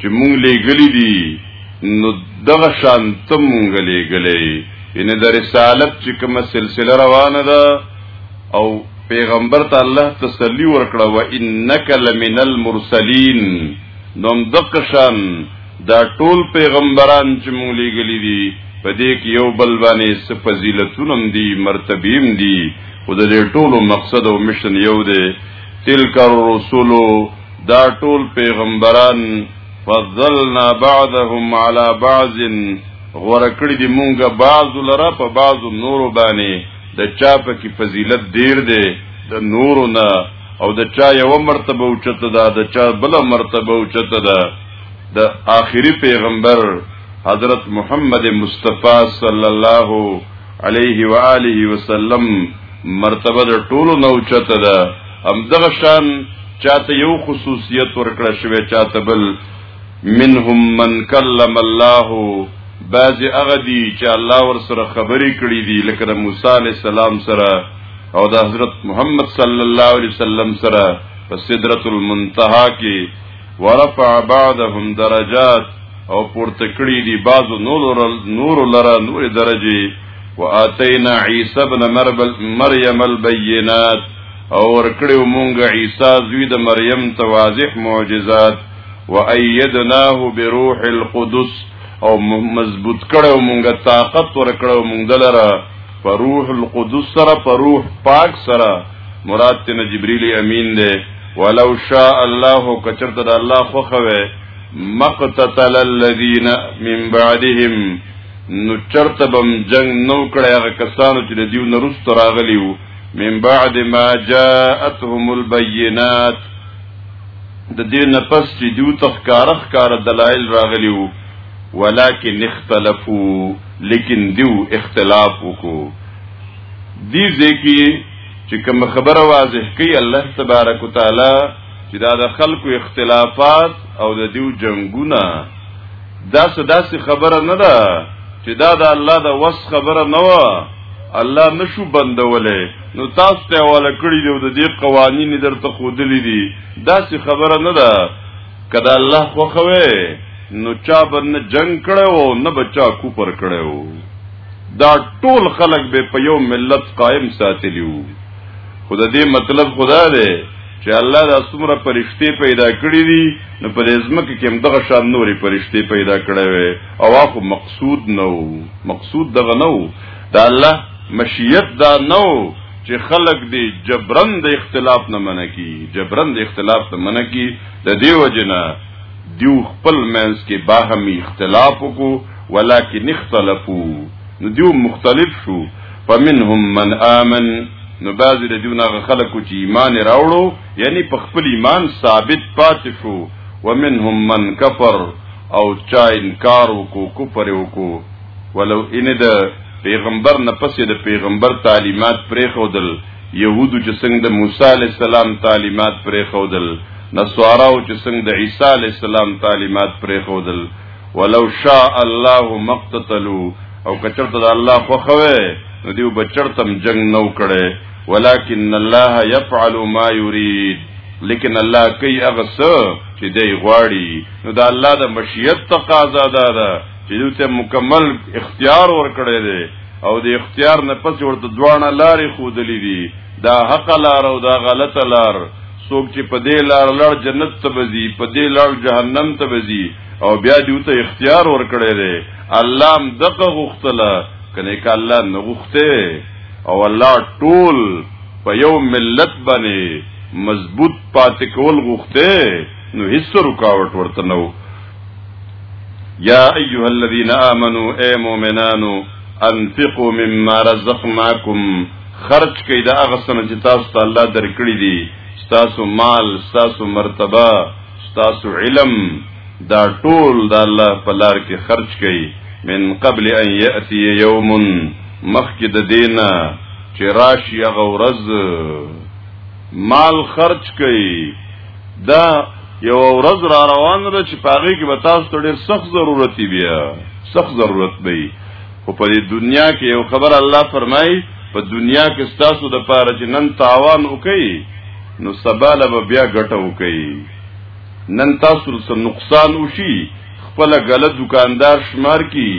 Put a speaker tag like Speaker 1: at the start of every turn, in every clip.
Speaker 1: چې مونږ لېګلې دي نو دغه شان تم مونږ لېګلې ان د رسالت چې کومه سلسله روانه ده او پیغمبر ته الله تسلی ورکړه و انک لمن المرسلین نو دغه شان دا ټول پیغمبران چې مونږ لېګلې دي په دې کې یو بل باندې څه فضیلتونه دي مرتبه هم دي خو د ټولو مقصد او مشن یو دی تلک الرسل دا ټول پیغمبران فضلنا بعضهم على بعض غوړه کړی دی مونږه بعض لره په بعض نور باندې د چا په کې فضیلت ډیر دی د نور نه او د چا یو مرتبه اوچته ده د چا بل مرتبه اوچته ده د آخري پیغمبر حضرت محمد مصطفی صلی الله علیه و آله وسلم مرتبه د ټولو نو چته ده هم دغه شان چاته یو خصوصیت ورکړه شوی چاته بل منهم من کلم الله بعض هغه دي چې الله ور سره خبرې کړې دي لکه د موسی علی السلام سره او د حضرت محمد صلی الله علیه وسلم سره په سدرۃ المنتهى کې ورفع بعضهم درجات او پورته کړی دی بعض نور نور لرا نور درجه واتینا عیسی ابن مریم البینات او ورکړو مونږ عیسی زوی د مریم ته واضح معجزات و ایدناه بروح القدس او مضبوط کړو مونږ طاقت ورکړو مونږ دلره پر روح القدس سره پر روح پاک سره مراد ته جبرئیل امین دی ولو شاء الله کچرته د الله خوخه مقتتل الذين من بعدهم نو چرته بم جنگ نو کړه هغه کسانو چې د دیو نرست راغلیو من بعد ما جاءتهم البينات د دې نفس چې دوی تخکار خکار دلایل راغلی وو ولکن اختلافو لیکن دیو اختلاف وکړو دې ځکه چې کوم خبره واضح کوي الله تبارک وتعالي چې دا د خلکو اختلافات او د دیو جنگونه دا څه داسې خبره نه ده چې دا د الله د وس خبره نه و الله نشو بندولې نو تاسو ته والا کړی دی د دې قوانینو درته خودلې دي دا څه خبره نه ده کدا الله خو خوي نو چا باندې جنگ کړو نه بچا کو پر کړو دا ټول خلق به په یو ملت قائم ساتلیو خو د دې مطلب خدا دی چې الله د اسمره پرشته پیدا کړې دي نو پر ازمکه کې هم دغه شان نوري پرشته پیدا کړې وي او اخو مقصود نه وو مقصود دغه نه وو د الله مشیت دا نه وو چې خلق دې جبرن د اختلاف نه منع کی جبرن د اختلاف نه منع کی د دیو جنا دیو خپل منس کې باهمي اختلاف وکړو ولکن اختلافو نو دیو مختلف شو فمنهم من آمن نو بعضی د دیونه خلکو چې ایمان راوړو یعنی په خپل ایمان ثابت پاتې شو ومنهم من کفر او چا انکار وکو کفر وکو ولو ان د پیغمبر نه پسې د پیغمبر تعلیمات پرې خودل يهودو چې څنګه د موسی علی السلام تعلیمات پرې خودل نصاراو چې څنګه د عیسی علی السلام تعلیمات پرې خودل ولو شاء الله مقتتلوا او کچرته د الله خوخوي نو دیو بچرتم جنگ نو کړي ولكن الله يفعل ما يريد لیکن الله کوي هغه څه چې دی غواړي نو دا الله د مشیت تقاضا ده دا چې دوی ته مکمل اختیار ورکړی دی او د اختیار نه پس ورته دواړه لارې خودلې دي دا حق لار او دا غلطه لار څوک چې په دې لار لړ جنت ته بزي په دې لړ جهنم ته بزي او بیا دوی ته اختیار ورکړی دی الله هم دغه غختله کنه ک الله نه غخته او الله ټول په یو ملت باندې مضبوط پاتې کول غوښته نو هیڅ رکاوټ ورته نه وو یا ایها الذین آمنو اے مؤمنانو انفقوا مما رزقناکم خرج کړئ دا هغه څه چې تاسو ته الله درکړي دي تاسو مال تاسو مرتبه ستاسو علم دا ټول د الله په لار کې خرج کړئ من قبل ان یاتی یوم مخکې د دینه چې راشي هغه ورځ مال خرج کړئ دا یو ورځ را روان ده چې پاغي کې به تاسو ته ډېر سخت ضرورت بیا سخت ضرورت به خو په دې دنیا کې یو خبر الله فرمایي په دنیا کې ستاسو د پاره چې نن تاوان وکي نو سبا له بیا ګټه وکي نن تاسو سره نقصان وشي خپل غلط دکاندار شمار کی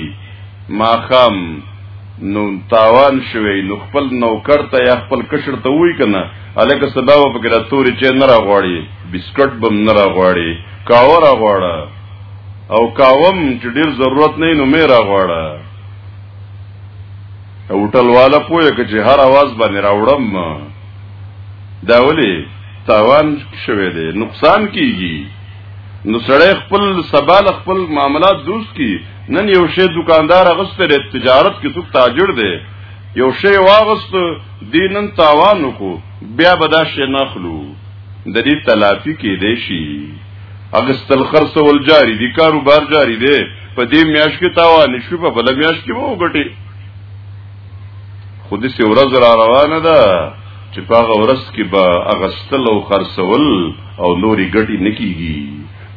Speaker 1: ماخام نو تاوان شوی نو خپل نوکر ته یا خپل کشر ته وای کنه الکه سبا په ګراتوري چې نه راغواړي بسکټ بم نه راغواړي کاور راغواړي او کاوم چې ډیر ضرورت نه نو مې راغواړه هوټل والا پوهه کې چې هر आवाज باندې راوړم دا ولي تاوان شوه دی نقصان کیږي نو سړی خپل سبال خپل معاملات دوست کی نن یو شی دکاندار غستر تجارت کې څوک تاجر دی یو شی واغست دینن تاوان کو بیا بداش نه خلو د دې تلافی کې دی شي اغستل خرڅول جاری دي کاروبار جاری دی په دې میاش کې تاوان شو په بل میاش کې وو غټي خو دې سی ورځ را روانه ده چې په هغه ورځ کې به اغستل او خرڅول او نوري غټي نکېږي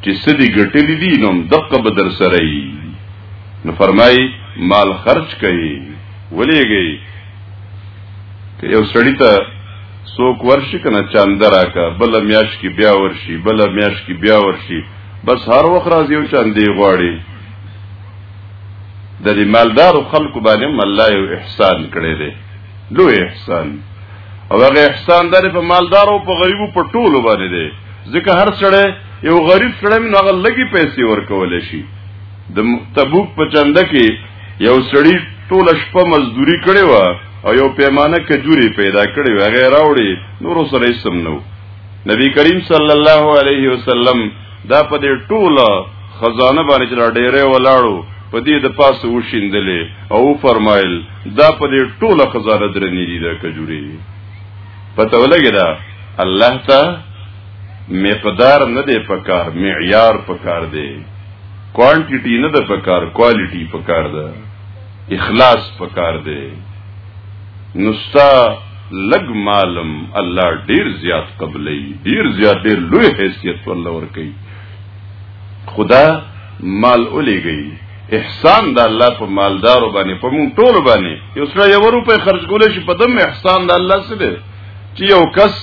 Speaker 1: چې سدي غټي دي نو دقه به در سره نو فرمای مال خرج کړي ولېږي که یو سړی ته څوک ورشي کنه چاند راکا بل میاش کی بیا ورشي بل میاش کی بیا ورشي بس هر وخت راځي او چاندې غواړي د دې مالدار خلکو باندې الله یو احسان کړی دی لوی احسان او هغه احسان دار په مالدار او په غریبو په ټولو باندې دی ځکه هر سړی یو غریب سړی نو هغه لګي پیسې ورکول شي د تبوک په چنده کې یو سړی ټوله شپه مزدوري کړې وه او یو پیمانه کجوري پیدا کړې وه هغه راوړي نور سره یې سم نو نبی کریم صلی الله علیه وسلم دا په دې ټوله خزانه باندې چې ډېرې ولاړو په دې د پاسه وشیندلې او فرمایل دا په دې ټوله خزانه درنې دي د کجوري پته ولګی دا الله ته مقدار نه دی پکار معیار پکار دی کوانټیټی نه ده پکار کوالټی پکار ده اخلاص پکار ده نستا لګ مالم الله ډیر زیات قبلې ډیر زیات ډیر لوی حیثیت ول ور کوي خدا مال الیږي احسان د الله په مالدار باندې په مون ټول باندې یو سره یو روپې خرج کول شي په دم احسان د الله سره چې یو کس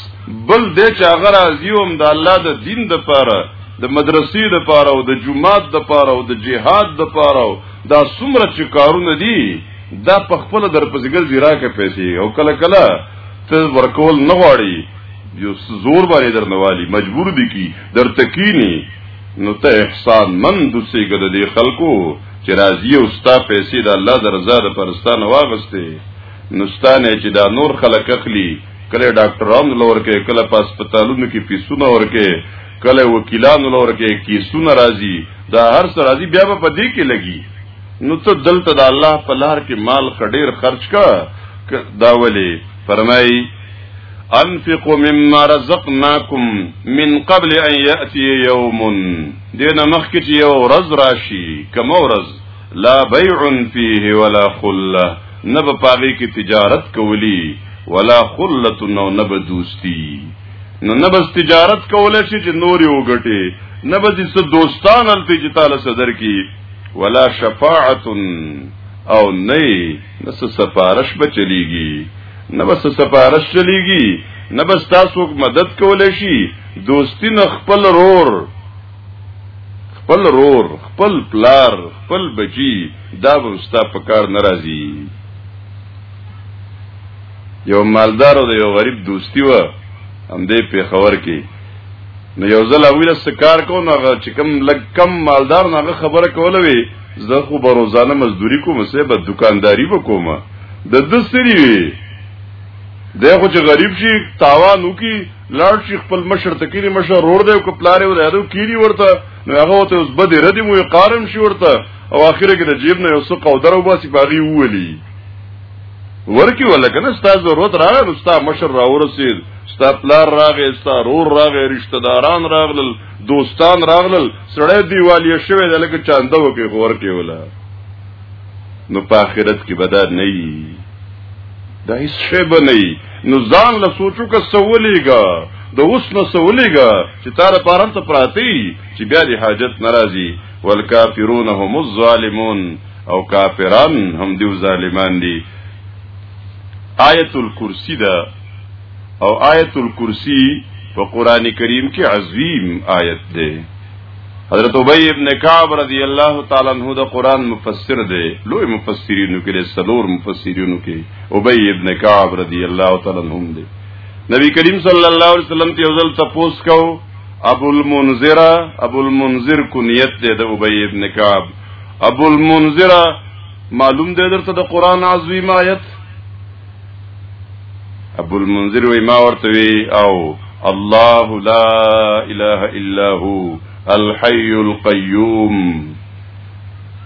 Speaker 1: بل دې چې هغه راځي هم د الله د دین د پاره د مدرسې د پاره او د جمعات د پاره او د جهاد د پاره دا څومره چې کارونه دي دا په خپل در پسې ګرځي راکه پیسې او کله کله ته ورکول نه غواړي یو زور باندې درنوالي مجبور دي کی در تکینی نو ته احسان من دوسې ګد دي خلکو چې راضي او ستا پیسې د الله درزا د پرستانه واغسته نستانه چې دا نور خلک اخلي کله ډاکټرانو لور کې کله په هسپتالونو کې پیسونه ورکه کله وکیلانو لور کې کیسونه راځي دا هر څه راځي بیا په دې کې لګي نو ته دلته د الله په لار کې مال خډیر خرج کا دا ولی فرمایي انفقوا مما رزقناکم من قبل ان یاتی یوم دینه مخکې یو ورځ راشي کوم ورځ لا بيع فيه ولا خله نه به پاغي کې تجارت کولی ولا خله نو نه به دوستی نو نه بس تجارت کولای شي چې نور یو غټي نه به دې دوستان ال په جتاله صدر کی ولا شفاعت او نه نس سفارش به چلیږي نه بس سفارش چلیږي نه بس تاسو مدد کولای شي دوستی نه خپل رور خپل رور خپل پلار خپل بچی دا به ستا په کار ناراضي یو مالدار او یو غریب دوستی و هم دې په خبر کې نو یو ځل اویل سکار کو نو هغه چې کم لګ کم مالدار نو هغه خبره کوله وی زه خو به روزانه مزدوري کوم سه به دکانداری وکوم د دستری وی دغه چې غریب شي تاوان وکي لاړ شي خپل مشر ته کینی مشر روړ دی او کپلارې ور یادو کینی ورته نو هغه ته اوس بده ردی مو قارم شي ورته او اخره کې د جیب نه یو څه قودر او باسي باغی وولي ورکی ولا کنه ستا ضرورت راغی نو ستا مشر را ورسید ستا پلار راغی ستا رور راغی رشتہ داران راغلل دوستان راغلل سړی دیوالیه شوی د لکه چانده وکي غور کې ولا نو په آخرت کې بدار نه دا هیڅ شی به نه نو ځان له سوچو کا سولېګا د اوس نو سولېګا چې تار پارم ته پراتی چې بیا د حاجت ناراضي والکافرون هم الظالمون او کافران هم دی ظالمان دي آیت الکرسی دا او آیت الکرسی په قران کریم کې عظیم آیت ده حضرت ابی ابن کعب رضی الله تعالی عنہ د قران مفسر دی لوی مفسرینو کې له سلور مفسرینو کې ابی ابن کعب رضی الله تعالی عنہ دی نبی کریم صلی الله علیه وسلم ته ځل تپوس کو ابو المنذر ابو المنذر کنیت دی د ابی ابن کعب ابو المنذر معلوم دی درته د قران عظیم آیت ابو المنذر وی ما ورته وی او الله لا اله الا هو الحي القيوم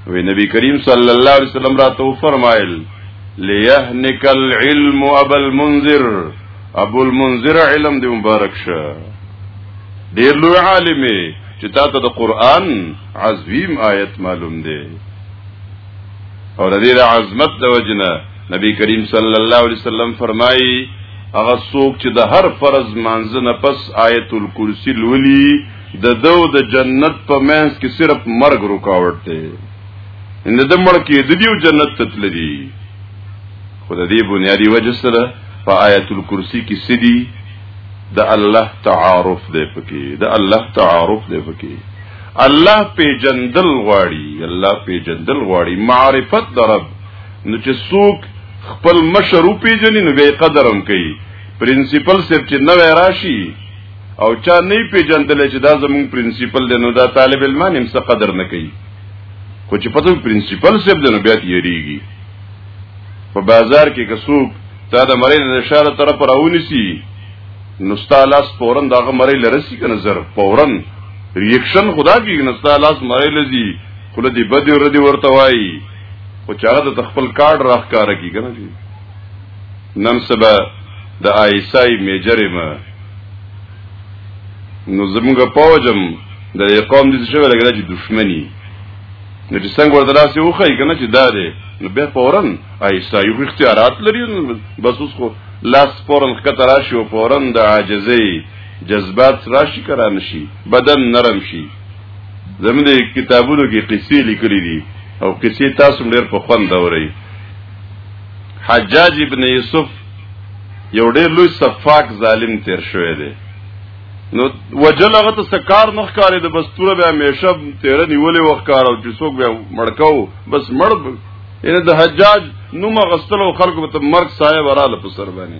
Speaker 1: وی نبی کریم صلی الله علیه وسلم را تو فرمایل ليهنك العلم ابو المنذر ابو المنذر علم دی مبارک شه ډیر لوی عالم چې تا ته د قران عظیم آیت معلوم دی او د دې عظمت د وجنه نبی کریم صلی الله علیه وسلم فرمایي هغه څوک چې د هر فرض مانځ نه پس آیت الکرسی لولي د دو د جنت په منځ کې صرف مرګ رکاوټ دی ان د مړ کې د دیو جنت ته تللی خو د دې بنیادی وجه سره په آیت الکرسی کې سدي د الله تعارف دی پکې د الله تعارف دی پکې الله په جندل غواړي الله په جندل غواړي معرفت درب نو چې څوک خپل مشر وپیژني نو به قدر هم کوي پرنسپل سر چې نو راشي او چا نه پیژندل چې دا زمون پرنسپل دی نو دا طالب علمان هم څه قدر نه کوي خو چې پته پرنسپل سر دی نو بیا تیریږي په بازار کې که څوک تا د مری د اشاره طرف راونیسی نو ستا لاس فورن داغه مری لرسی کنه زر فورن ریاکشن خدا کیږي نو ستا لاس مری لذي خله دی بده ردی ورته وایي خو چې هغه د خپل کارډ راخکاره کی کنه جی نن سبا د آی اس آی میجر ما نو زموږ پوجم د اقام دي شوی لګره چې دښمنی نو چې څنګه ورته لاس یو خی کنه چې دا دی نو به فورن آی اس آی اختیارات لري بس اوس خو لاس فورن خطر راشي او فورن د عاجزۍ جذبات راشي کرا نشي بدن نرم شي زموږ کتابونو کې قصې لیکلې دي او قصې تاسو ډېر په خوند اورئ حجاج ابن یوسف یو ډېر لوی صفاک ظالم تیر شوی دی نو وجل هغه ته سکار مخ کارې د بستوره به همیشه تیر نیولې وخت کار او چې څوک به مړکاو بس مړ یعنی د حجاج نوم غستل او خلکو ته مرګ صاحب وراله په سر باندې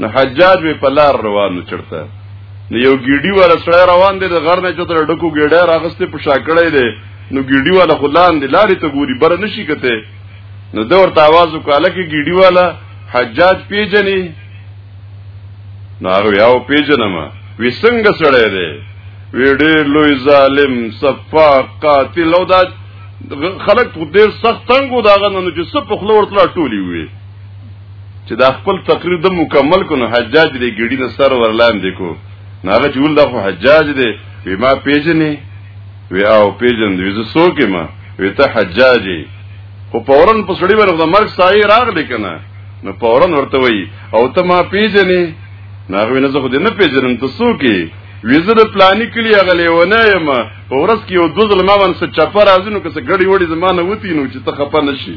Speaker 1: نو حجاج به په لار روانو چړته نو یو ګیډي والا سړی روان دی د غر نه چتر ډکو ګیډه راغسته په شاکړې دی نو ګیډي والا خلان دی لارې ته ګوري بر نشي کته نو د ورته आवाज وکاله کې ګیډي والا حجاج پیجنې نو هغه یو پیجنم وی څنګه سړی دی وی ډېر لوی ظالم صفا قاتل او دا خلک ډېر سخت تنګو داغه نو چې سپ خلور تلا ټولی وي چې دا خپل تقریر د مکمل کو نو حجاج دې ګډی نه سر ورلاندې کو ناغه چې ول دا خو حجاج دې وی ما پیژنې وی او پیژن دې زه سو کې ما وی ته حجاج خو پورن په سړی باندې د مرګ سایه راغلی کنه نو پورن ورته وی او ته ما پیژنې ناغه نه زه خو دې نه پیژنم ته سو کې ویزه د پلاني کلی هغه لیونه یم په ورځ کې یو دوه ځله ما باندې څه چپه راځي نو که څه ګړی وړي زمانه وتی نو چې ته خپه نشي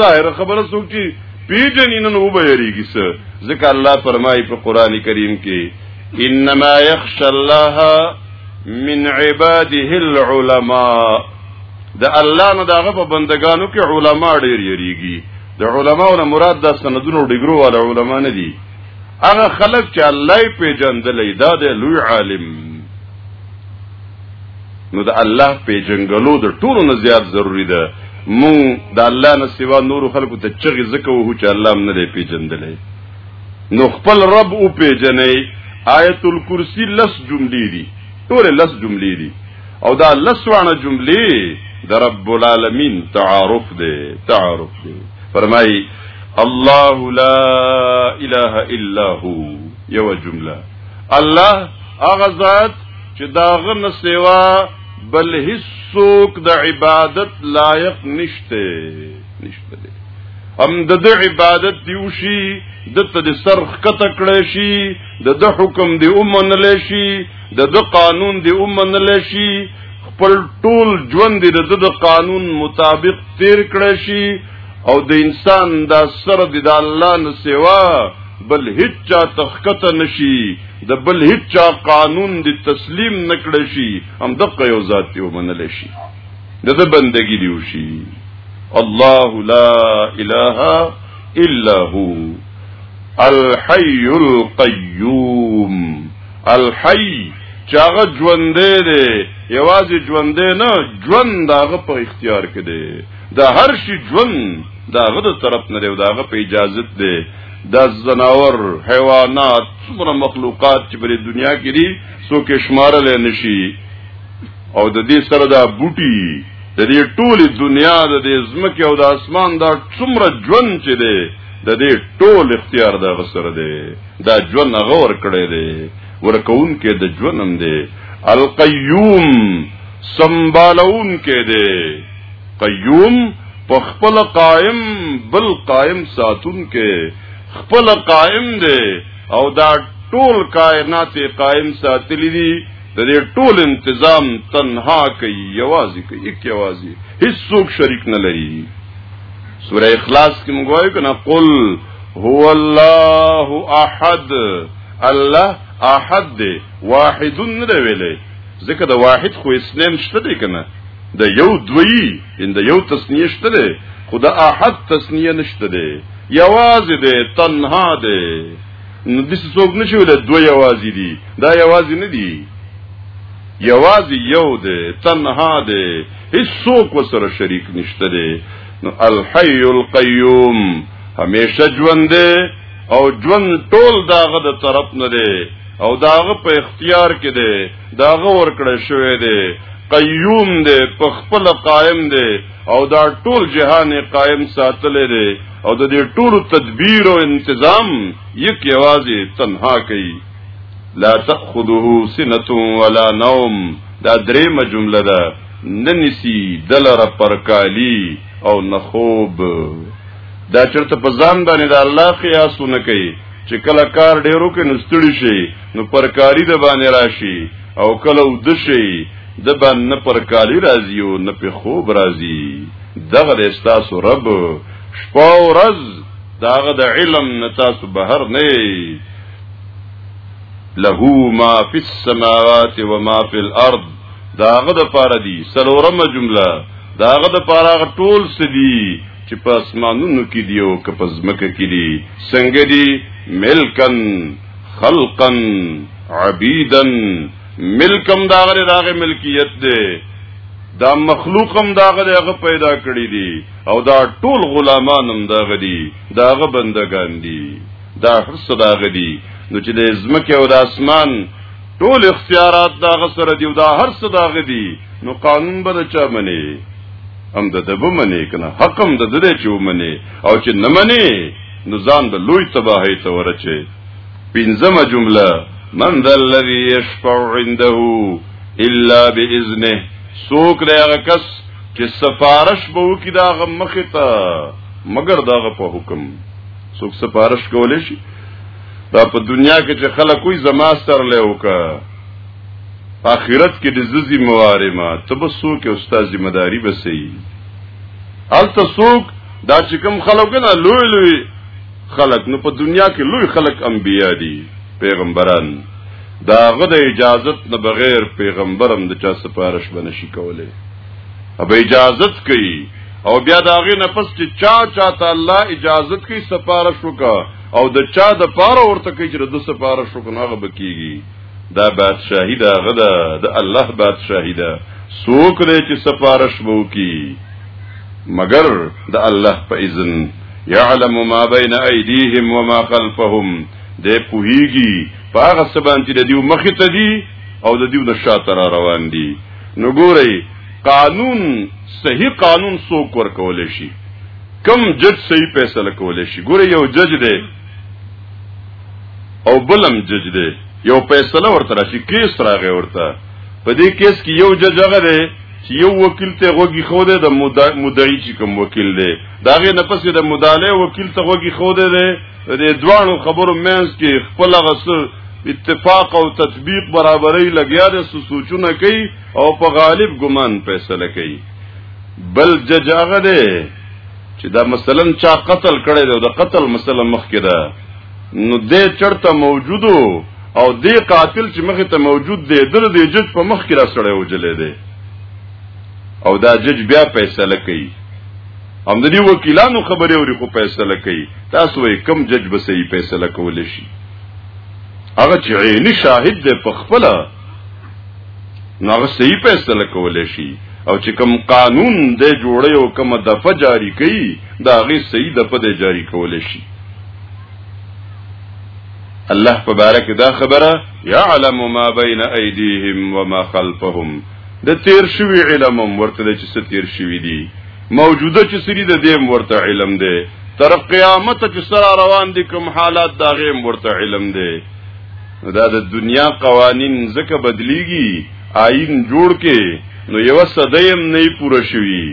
Speaker 1: ظاهر خبره څوک چې پیژنې نن وبهریږي څه ځکه الله فرمایي په قران کریم کې انما يخشى الله من عباده العلماء د الله نه دغه په بندگانو کې علما ډیر یریږي د علماو نه مراد د سندونو ډیګرو والا علما نه دي هغه خلک چې الله یې پیژندلې دا د لوی عالم نو د الله پیژنګلو د ټولو نه زیات ضروری ده مون د الله نه سوا نور خلکو ته چغې زکه وو چې الله هم نه دی پیژندلې نو خپل رب او پیژنې آیت الکرسی لس جملې دي ټول لس جملې دي او دا لس وانه جملې د رب العالمین تعارف دی تعارف دی فرمای الله لا اله الا هو یو جمله الله اغه ذات چې داغه نه سیوا بل هیڅوک د عبادت لایق نشته نشته دی هم د د عبادت دیو شي د ته د سر خکته کړی شي د د حکم دی اومنل شي د د قانون دی اومنل شي خپل ټول ژوند دی د د قانون مطابق تیر کړی شي او د انسان دا سر دی د الله نه سیوا بل هیڅ چا تخکته نشي د بل هیڅا قانون دی تسلیم نکړ شي هم دغه یو ذات دی ومنل شي دغه بندگی دی وشي الله لا اله الا هو الحي القيوم الحي چاغه ژوندې دی یوازې ژوندې نه ژوند داغه په اختیار کې دی د هر شي ژوند داغه د طرف نه دی داغه په اجازه دی د زناور حیوانات څومره مخلوقات چې په دنیا کې دي سو کې شمارل نشي او د دې سره دا بوټي د دې ټوله دنیا د دې زمکه او د اسمان دا څومره ژوند چې دی د دې ټول اختیار د غسر دی دا ژوند هغه ور کړی دی ورکون کې د ژوند هم دی القیوم سنبالون کې دی قیوم په خپل قائم بل قائم ساتون کې خپل قائم دی او دا ټول کائنات قائم ساتلی دي د دې ټول انتظام تنها کوي یوازې کوي یک یوازې هیڅوک شریک نه لري سوره اخلاص کې موږ وایو کنه قل هو الله احد الله احد دی واحد نه ویلې ځکه د واحد خو اسلام شته دی کنه د یو دوی ان د یو تسنیه شته ده خو د احد تسنیه نشته ده یوازې ده تنها ده نو د څوک نشي ول دوه یوازې دي دا یوازې نه دي یوازې یو ده تنها ده هیڅ څوک وسره شریک نشته ده نو الحي القيوم همیشه ژوند او ژوند ټول داغه د طرف نه ده او داغه په اختیار کې ده دا غو ورکړې شوې ده قیوم دی په خپل قائم دی او دا ټول جهان قائم ساتلې دی او د دې ټول تدبیر او انتظام یک یوازې تنها کوي لا تاخذه سنه ولا نوم دا درېمه جمله ده ننسی دلر پرکالی او نخوب دا چرته په ځان باندې د الله قیاسونه کوي چې کله کار ډیرو کې نستړي شي نو پرکاری د باندې راشي او کله ود شي د باندې نه پرکاری راځي او نه په خوب راځي دغه استاسو رب شپه او ورځ داغه د علم نه تاسو بهر نه له ما فی السماوات و ما فی الارض داغه د پاره دی سلورمه جمله داغه د پاره ټول سدی چې په اسمانونو کې دی او که په ځمکه کې دی څنګه دی ملکن خلقا عبیدا ملکم دا غره داغه ملکیت دی دا مخلوقم دا غره هغه پیدا کړی دی او دا ټول غلامانم دا غدي دا غ بندگان دي دا هر څه دا غدي نو چې د ځمکه او د اسمان ټول اختیارات دا غ سره دی دا هر څه دا غدي نو قانون به چا منی هم د دبه منی کنه حق هم د دې چې ومني او چې نه مني نو ځان به لوی تباہی ته ورچي پنځمه جمله من ذا الذي يشفع عنده الا باذنه سوک دی هغه کس چې سفارش به وکړي دا غ مخه ته مگر دا غ په حکم سوک سفارش کولې شي دا په دنیا کې چې خلک کوئی زما سره له وکړه اخرت کې د ززي موارمه تبسو کې استاد ذمہ داری بسې الته سوق دا چې کوم خلک نه لوی لوی خلک نو په دنیا کې لوی خلک انبیا دي پیغمبران دا غد اجازت نه بغیر پیغمبرم د چا سپارش بنشي کوله اب اجازت کوي او بیا دا غي نفس چې چا چا ته الله اجازت کوي سپارش وکا او د چا د پاره ورته کوي چې د سپارش وکنه غو بکیږي دا بادشاہی دا غدا د الله بادشاہی دا سوک دی چې سفارش بو کی مگر د الله په اذن يعلم ما بين ايديهم وما خلفهم د پوهیږي پاغه سبان چې د دیو مخ ته دی او د دیو د شاته را روان دي نو ګورئ قانون صحیح قانون څوک ورکول شي کم جج صحیح فیصله کول شي ګوره یو جج دی او بلم جج دی یو فیصله ورته راشي کیس راغی ورته په دې کیس کې یو جج هغه دی چې یو وکیل ته غوږی خو دی د مدعی چې کوم وکیل دی دا غي نه پسې د مداله وکیل ته غوږی خو دی د دوانو خبرو مینس کې خپل غسر اتفاق او تطبیق برابرۍ لګیا د سوچونه کوي او په غالب ګمان فیصله کوي بل جج هغه دی چې دا مثلا چا قتل کړی دی او د قتل مثلا مخکې ده نو دې چرته موجودو او دې قاتل چې مخې ته موجود دی دل دې جج په مخ کې را سړی وجلې دی او دا جج بیا فیصله کوي هم د دې وکیلانو خبرې اوري خو فیصله کوي تاسو یې کم جج به صحیح فیصله کول شي هغه چې عیني شاهد دی په خپل نو هغه صحیح فیصله کولای شي او چې کوم قانون د جوړي او کوم د فجاری کوي دا غي صحیح د پد جاری کول شي الله تبارک دا خبره يعلم ما بين ايديهم وما خلفهم د تیر شوی علم ورته چې څه تیر شوی دي موجوده چې سری د دیم ورته علم دی تر قیامت چې سره روان دي کوم حالات دا غیم ورته علم دی نو دا د دنیا قوانین ځکه بدلیږي آئین جوړ کې نو یو صدیم نه پوره شوی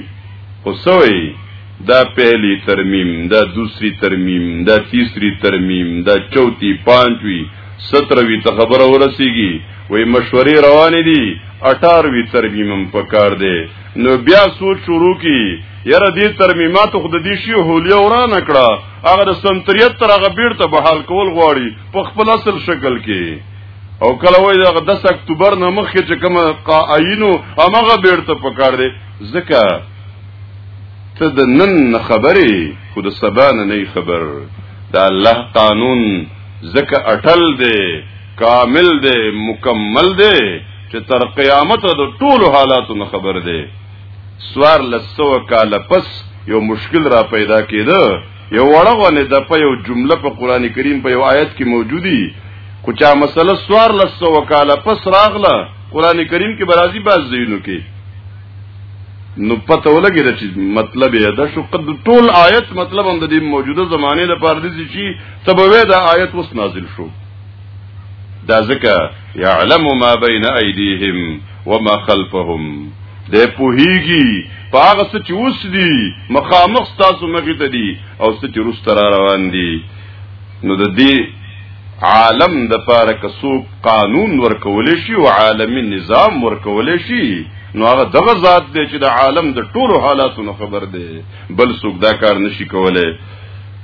Speaker 1: خو سوی دا پہلی ترمیم دا دوسری ترمیم دا تیسری ترمیم دا چوتھی پانچوی ستروی ته خبره ورسیږي وای مشورې روان دي 18وی ترمیمم پکار دی نو بیا سوچ شروع کی یره دې ترمیمات خود دې شی هولیا ورانه کړه هغه د سنتریت تر هغه بیرته بحال کول غواړي په خپل اصل شکل کې او کله وای دا 10 اکتوبر نه مخکې چې کومه قائینو هغه بیرته پکار دی ځکه ته د نن خبرې خو د سبا نه خبر دا الله قانون ځکه اٹل دی کامل دی مکمل دی چې تر قیامت د ټولو حالاتو نه خبر دی سوار لسو کال پس یو مشکل را پیدا کېده یو وړه غونه د په یو جمله په قران کریم په یو آیت کې موجودی خو چا مسله سوار لسو وکاله پس راغله قران کریم کې برازي باز زینو کې نو پته ولګی چې مطلب یې دا شو قد ټول آیت مطلب هم د دې موجوده زمانه لپاره دي چې تبوی دا آیت وس نازل شو دا ځکه يعلم ما بين ايديهم وما خلفهم د پوهیږي پاغه څه چې اوس دي مخامخ تاسو مخې ته دي او څه چې روس تر روان دي نو د دې عالم د پاره کسو قانون ورکول شي او عالمی نظام ورکول شي نو هغه دغه ذات دی چې د عالم د ټولو حالاتونو خبر دی بل څوک دا کار نشي کولای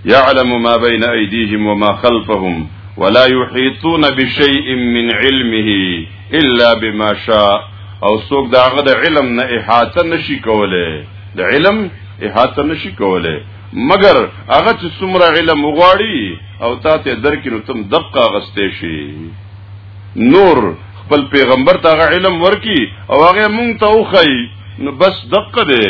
Speaker 1: يعلم ما بين أيديهم وما خلفهم ولا يحيطون بشيء من علمه إلا بما شاء او څوک داغه د علم نه احاطه نشي کوله د علم احاطه نشي کوله مګر هغه چې څومره علم وغواړي او تا ته درکې نو تم دقه غستې شي نور خپل پیغمبر ته علم ورکی او هغه مونږ ته وخی نو بس دقه دی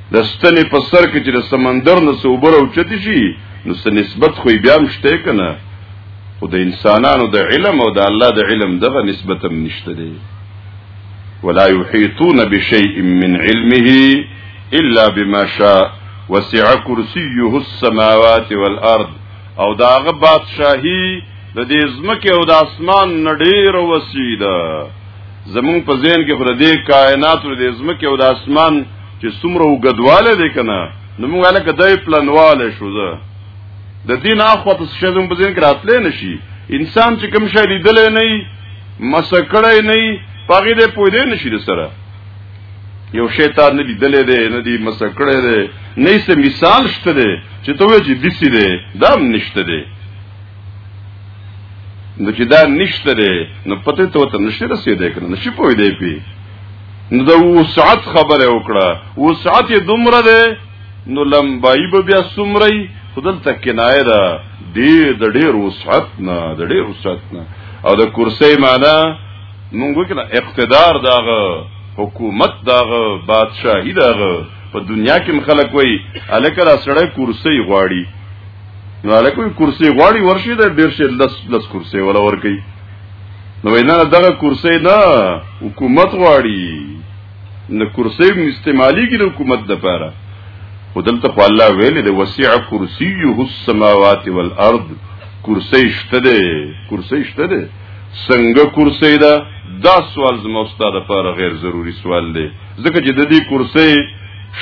Speaker 1: د ستنې په سر کې چې د سمندر نه څو بر او چتی شي نو څه نسبت خو بیا مشته کنه خو د انسانانو د علم او د الله د علم دغه نسبت هم نشته دی ولا يحيطون بشيء من علمه الا بما شاء وسع كرسيه السماوات والارض او داغه بادشاہي د دې زمکه او د اسمان نډیر وسیده زمون په ذهن کې خو د دې کائنات او د زمکه او د اسمان چې څومره وګدواله دی کنه نو موږ لکه دای پلانواله شو زه د دین اخو ته څه زموږ په ذهن کې راتلې نشي انسان چې کوم شی لیدلې نه مسکړې نه پغې دې پوي دې نشي سره یو شیطان نه لیدلې دې نه دې مسکړې دې نه څه مثال شته دې چې ته وې چې دسی دې دام نشته دې نو چې دا نشته دې نو پته ته ته نشي رسیدې کنه نشي پوي دې پی نو د وسعت خبره وکړه وسعت دومره ده نو لمبای به بیا سمري خدل تک کنایه ده ډیر د ډیر وسعت نه د ډیر وسعت نه او د کرسي معنی مونږ وکړه اقتدار داغه حکومت داغه بادشاہي داغه په دنیا کې خلک وای الکه را سره کرسي غواړي نو الکه کرسي غواړي ورشي د ډیر شي لس لس کرسي ولا ور کوي نو نه دغه کرسي نه حکومت غواړي نه کرسي استعمالي کې د حکومت د پاره خدلته خو الله ویل د وسیع کرسیه السماوات والارض کرسي شته ده کرسي شته ده څنګه کرسي ده دا سوال زما استاد لپاره غیر ضروری سوال دی ځکه چې د دې کرسي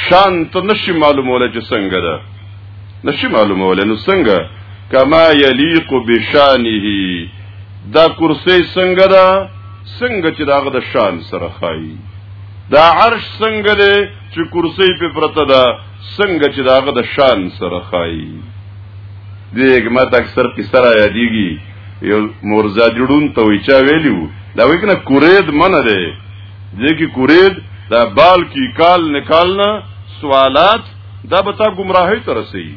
Speaker 1: شان ته نشي معلوموله چې څنګه ده نشي معلومول نو څنګه کما یلیق بشانه دا کرسی څنګه ده څنګه چې داغه د شان سره خایي دا عرش څنګه ده چې کرسی په پرته ده څنګه چې داغه د شان سره خایي دیګه ماته اکثر قصه را یادېږي یو مورزا جوړون ته ویچا ویلو دا وکنه کورید منه ده دې کې کورید دا بال کی کال نکالنا سوالات دا به تا گمراهی ته رسي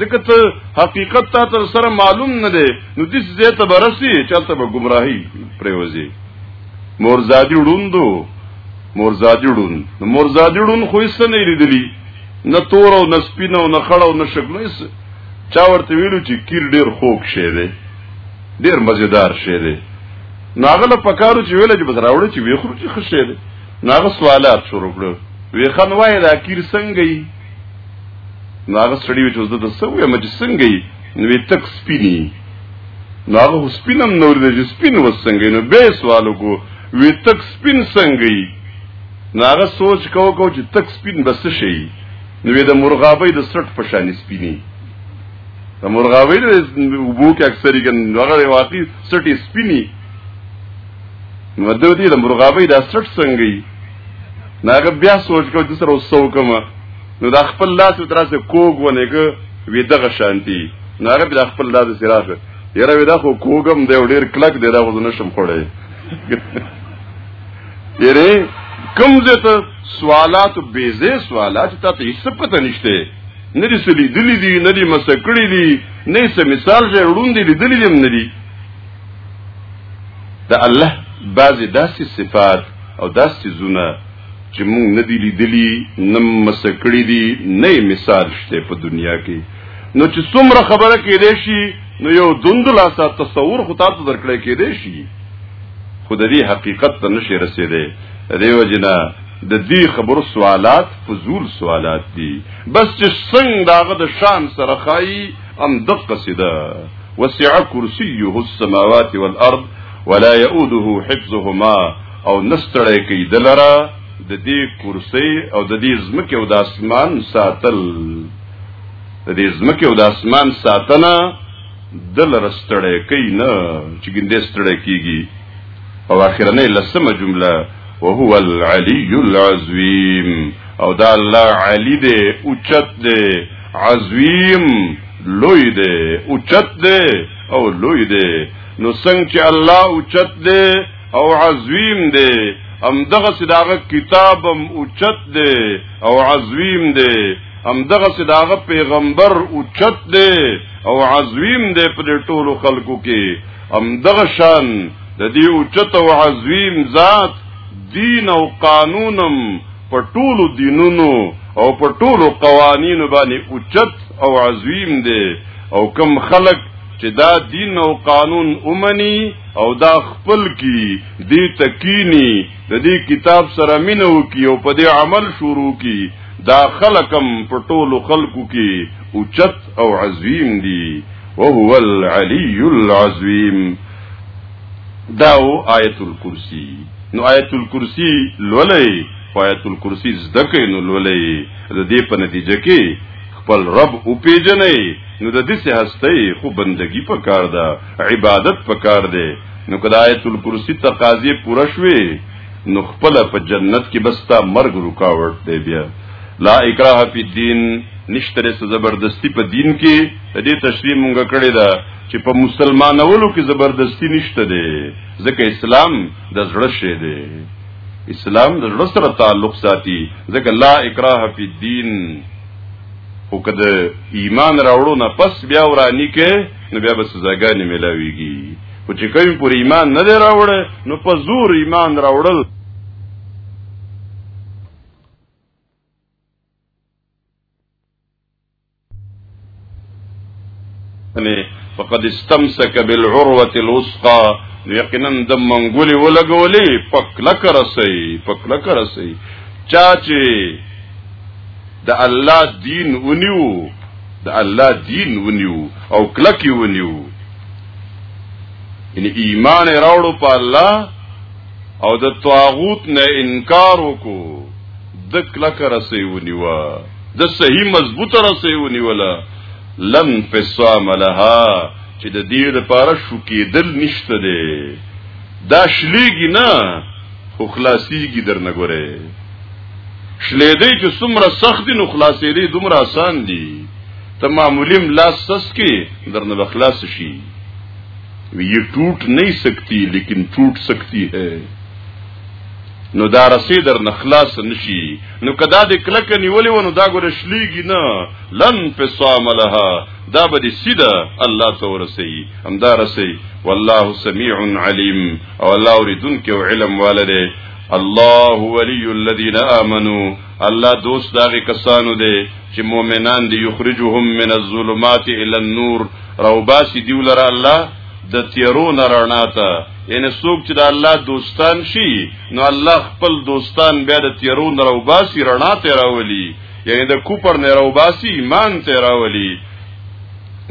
Speaker 1: ځکه ته حقیقت تا تر سره معلوم نه دی نو دې زه ته برسي چې ته به گمراهی پریوزي مورزادی وډوندو مورزادی وډوند نو مورزادی وډوند خو یې نه لیدلی نه تور او نه سپین او نه خړ او نه شکل هیڅ چا ورته ویلو چې کیر ډیر خوک شه دی ډیر مزیدار شه دی ناغله پکارو چې ویل چې بس راوړي چې ویخرو چې خشه دی نو هغه سوالات شروع کړو وی خان وای دا کیر څنګه یي نو هغه سړی وی چې زه د سوې مې څنګه یي نو وی تک سپینی نو هغه سپینم نور د سپین وسنګ نو به سوال کو وی تک سپین څنګه یي نو هغه سوچ کو کو چې تک سپین بس شي نو د مرغابې د سټ په شان سپینی د مرغابې د وبو کې اکثری ګن هغه واقعي سټي سپینی نو د دې د مرغابې د سټ څنګه یې ناګه بیا سوچ کو د سره وسو کوم نو دا خپل لاس تر سره کوګ ونه ک وی دغه شانتی ناګه بیا خپل لاس سره راغ یره وی دا خو کوګم دی ډیر کلک دی دا خو نه شم خړې یره کوم زه ته سوالات بیزه سوالات ته هیڅ پته نشته نه دي سلی دلی دي نه دي مسکړی دي نه سه مثال ژړون دي دلی دي نه دي د الله بعضې داسې صفات او داسې زونه چې مونږ نه دی لیدلی نه مسه کړی دی نه مثال شته په دنیا کې نو چې څومره خبره کېدې شي نو یو دند لا سات تصور خو تاسو درکړی کېدې شي خو د دې حقیقت ته نشي رسیدې دیو جنا د دې خبرو سوالات فضول سوالات دي بس چې څنګه داغه د شان سره خایي ام دقه سدا وسع کرسيه السماوات والارض ولا يؤده حفظهما او نستړی کوي دلرا د دې کرسي او د دې زمکه او د اسمان ساتل د دې زمکه او د اسمان ساتنه دلرا ستړی کوي نه چې ګندې ستړی کیږي او اخرنه لسمه جمله وهو العلي العظيم او دا الله علي دې اوچت دې عظیم لوی دی اوچت دی او لوی دی نو څنګه چې الله اوچت دی او عظیم دی ام دغه صداغه کتابم اوچت دی او عظیم دی ام دغه صداغه پیغمبر اوچت دی او عظیم دی په ټولو خلکو کې ام دغه شان د دې اوچت او عظیم ذات دین او قانونم په ټولو دینونو او په ټولو قوانینو باندې اوچت او عظیم دی او کم خلق چې دا دین او قانون اومني او دا خپل کی دی تکینی د دې کتاب سره مینو کی او په دې عمل شروع کی دا خلقم په ټولو خلقو کی اوچت او عظیم دی وهو العلی العظیم دا او آیت الکرسی نو آیت الکرسی لولئ خو آیت الکرسی زده کړئ نو لولئ د دې په نتیجه کې خپل رب او پیژنئ نو د دې هستۍ خو بندگی په کار ده عبادت په کار ده نو کله آیت الکرسی تقاضې پوره شوې نو خپل په جنت کې بستا مرګ رکاوټ دی بیا لا اکراه فی الدین نشتره زبردستی په دین کې د دې تشریح مونږ کړی ده چې په مسلمانولو کې زبردستی نشته دی ځکه اسلام د زړه شی دی اسلام د زړه سره تعلق ساتي ځکه لا اکراه فی الدین خو که د ایمان راوړو نه پس بیا ورانی کې نو بیا به سزاګانې ملاویږي خو چې کوم پر ایمان نه دی راوړی نو په زور ایمان راوړل فقد استمسك بالعروه الوثقى یقینا د منګولي ولګولې پکلک رسي پکلک رسي چا چې د الله دین ونیو د الله دین ونیو او کلکی ونیو ان ایمان راوړو په الله او د طاغوت نه انکار وکړو د کلک رسې ونیوا د صحیح مضبوط رسې ونیولا لن فصام لها چې د دې لپاره شوکېدل نشته دی دا شلېږي نه خو خلاصيږي درنه ګوره شلې دی چې څومره سخت دي نو خلاصې دی دومره آسان دي ته معمولیم لاس سس کې درنه بخلاص شي وی ټوټ نه سکتی لیکن ټوټ سکتی ہے نو دا رسی در نخلاص نشي نو کدا د کلک نیولې ونو دا ګور شلیږي نه لن فصام لها دا به دې سیده الله ته ورسي هم دا رسی والله سميع عليم او الله اوریدونکو او علم والده الله ولي الذين امنوا الله دوست داغه کسانو دي چې مؤمنان دي یخرجهم من الظلمات الى النور روباسي دیولره الله د تیرو نه رڼا ته یعنی څوک چې د الله دوستان شي نو الله خپل دوستان بیا د تیرو نه راوباسي رڼا ته راولي یعنی د کوپر نه راوباسي ایمان ته راولي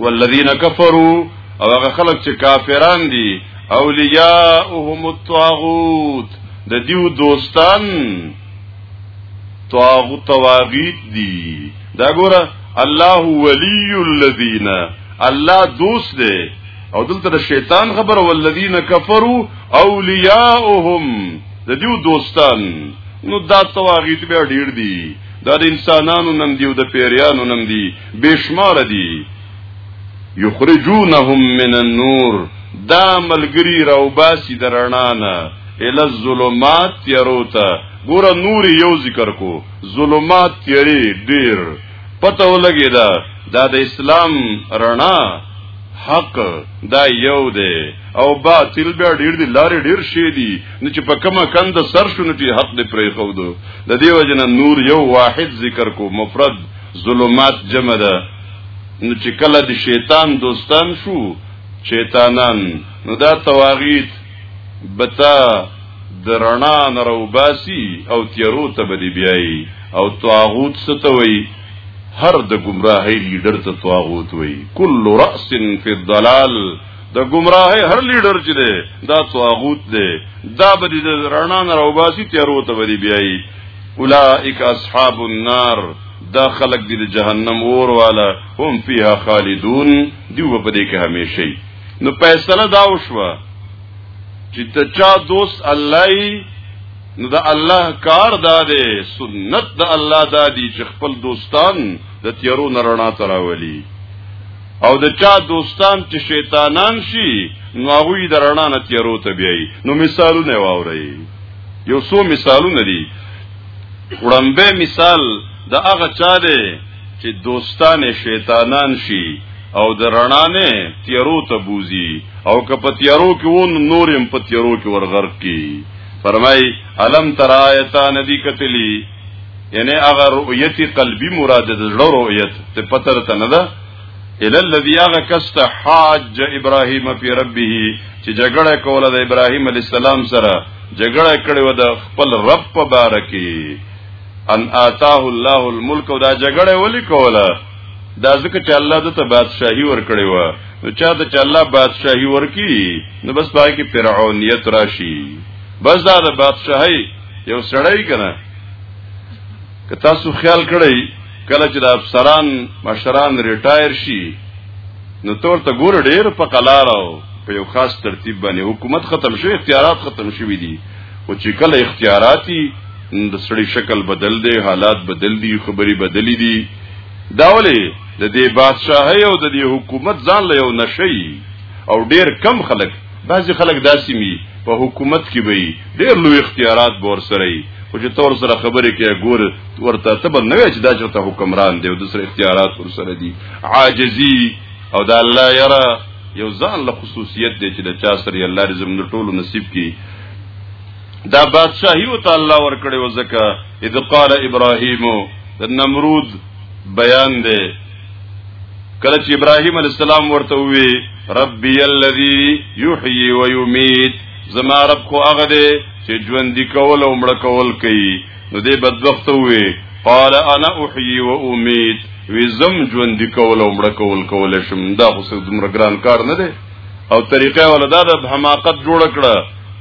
Speaker 1: والذین کفروا او هغه خلک چې کافران دي اولیاءهم الطاغوت د دیو دوستان طاغوت واغیت دی دا ګوره الله ولی الذین الله دوست دی او دلته د شیطان خبر والذین کفروا اولیاءهم د دیو دوستان نو دا تواغیت به ډیر دی دا د انسانانو نم دی او د پیریانو نم دی بشمار دی یخرجونهم من النور دا ملګری راوباسی درنانا ال الظلمات تیروتا ګور نور یو ذکر کو ظلمات تیری ډیر پته ولګی دا دا د اسلام رڼا حق دا یو دی او باطل بیا ډیر دی لارې ډیر شي دي نو چې په کومه کند سر شونه په حق دی پرې خو دو د دیو جن نور یو واحد ذکر کو مفرد ظلمات جمع ده نو چې کله د شیطان دوستان شو شیطانان نو دا تواغیت بتا د رڼا نروباسي او تیرو ته بدی بیایي او طاغوت ستوي هر د گمراهی لیډر ته طاغوت وي کل راس فی الضلال د گمراهی هر لیډر چې دی دا طاغوت دی دا بدی د رڼا نروباسي تیرو ته بدی بیایي اولئک اصحاب النار دا خلق دی د جهنم اور والا هم فيها خالدون دیو په دې کې همیشئ نو فیصله دا وشوه چې ته چا دوست الله نو د الله کار دا دی سنت د الله دا دی چې خپل دوستان د تیارو نرنا تراولي او د چا دوستان چې شیطانان شي نو هغه د رڼا نه تیارو ته بیایي نو مثالونه واوري یو څو مثالونه دي وړمبه مثال د هغه چا دی چې دوستان شیطانان شي او د رڼا نه تیرو ته بوزي او که په تیرو کې وون نور هم په تیرو کې ورغرق کی فرمای علم ترایتا ندی کتلی یعنی هغه رؤیت قلبی مراد د زړه رؤیت ته پتر ته نه ده الا الذي هغه کس ته حاج ابراهيم في ربه چې جګړه کوله د ابراهيم عليه السلام سره جګړه کړې و د خپل رب په بار کې ان آتاه الله الملک او دا جګړه ولي کوله دا ځکه چې الله دته بادشاہي ورکړې و نو چا ته چې الله بادشاہي ورکی نو بس پای کې فرعونیت راشي بس دا د بادشاہي یو سړی کنه که تاسو خیال کړئ کله چې د افسران مشران ریټایر شي نو تور ته ګور ډیر په قلار او په یو خاص ترتیب باندې حکومت ختم شوی اختیارات ختم شوی دي او چې کله اختیاراتي د سړي شکل بدل دی حالات بدل دي خبري بدلی دي دا ولې د دې بادشاهي او د دې حکومت ځان له یو نشي او ډیر کم خلک بعضی خلک داسې می په حکومت کې وي ډېر لوی اختیارات به ورسره وي خو چې تور سره خبرې کوي ګور ورته ته بل نه وي چې دا چرته حکمران دی او د سره اختیارات ورسره دي عاجزي او دا الله یرا یو ځان له خصوصیت دی چې د چا سره الله رزم نه ټولو نصیب کی دا بادشاہي او تعالی ور کړې وزکه اذ قال ابراهيم د نمرود بیان دی کله چې ابراهيم عليه السلام ورته وی ربي الذي يحيي ويميت زما رب خو هغه دی چې ژوند دی کول او مړ کول کوي نو دې بدبخت وی قال انا احيي واميت وی زم ژوند دی کول او مړ کول کول شم دا خو څه دومره ګران کار نه دی او طریقه ولدا د حماقت جوړ کړه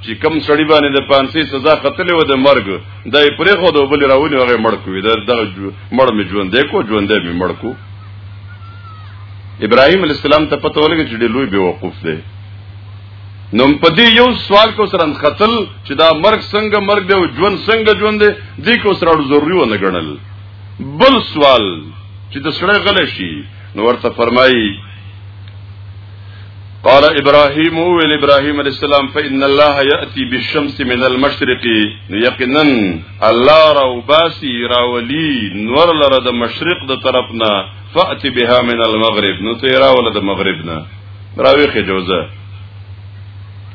Speaker 1: چې کم سړی باندې د پانسي سزا قتل و د مرګ دای پرې خو د بل راونی هغه مړ کوي دا مړ می ژوندې کو ژوندې می مړ کو ابراهيم عليه السلام ته پته ولګی چې ډېر لوی بیوقوف دی نو په دې یو سوال کو سره خپل چې دا مرګ څنګه مرګ دی او ژوند څنګه ژوند دی دې کو سره ضروري و نه ګڼل بل سوال چې د سړی غل شي نو ورته فرمایي قال ابراهيم ويل ابراهيم عليه السلام فإن الله يأتي بالشمس من المشرق يقينا الله راو باسي راولي نور لره د مشرق د طرفنا فأتي بها من المغرب نو ته راول د مغربنا راوي خې جوزه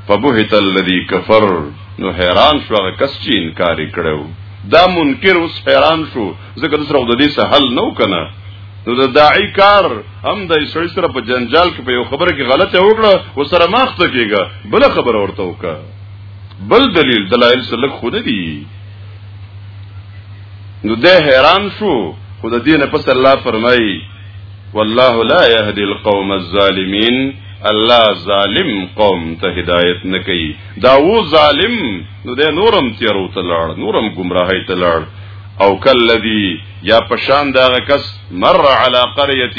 Speaker 1: فبهت الذي كفر نو حیران شو هغه کس چې انکار کړو دا منکر اوس حیران شو ځکه د سره د دې څه حل نو کنه نو د داعی کار هم د اسرائیل سره په جنجال کې په یو خبره کې غلطه وکړه و سره ماخته کېږي بل خبره ورته وکړه بل دلیل دلایل سره خود دي نو ده حیران شو خود دین پس الله فرمایي والله لا يهدي القوم الظالمين الله ظالم قوم ته هدایت نه کوي دا و ظالم نو ده نورم تیرو تلړ نورم گمراهی تلړ او کلذي یا پشان داغه کس مر علی قريه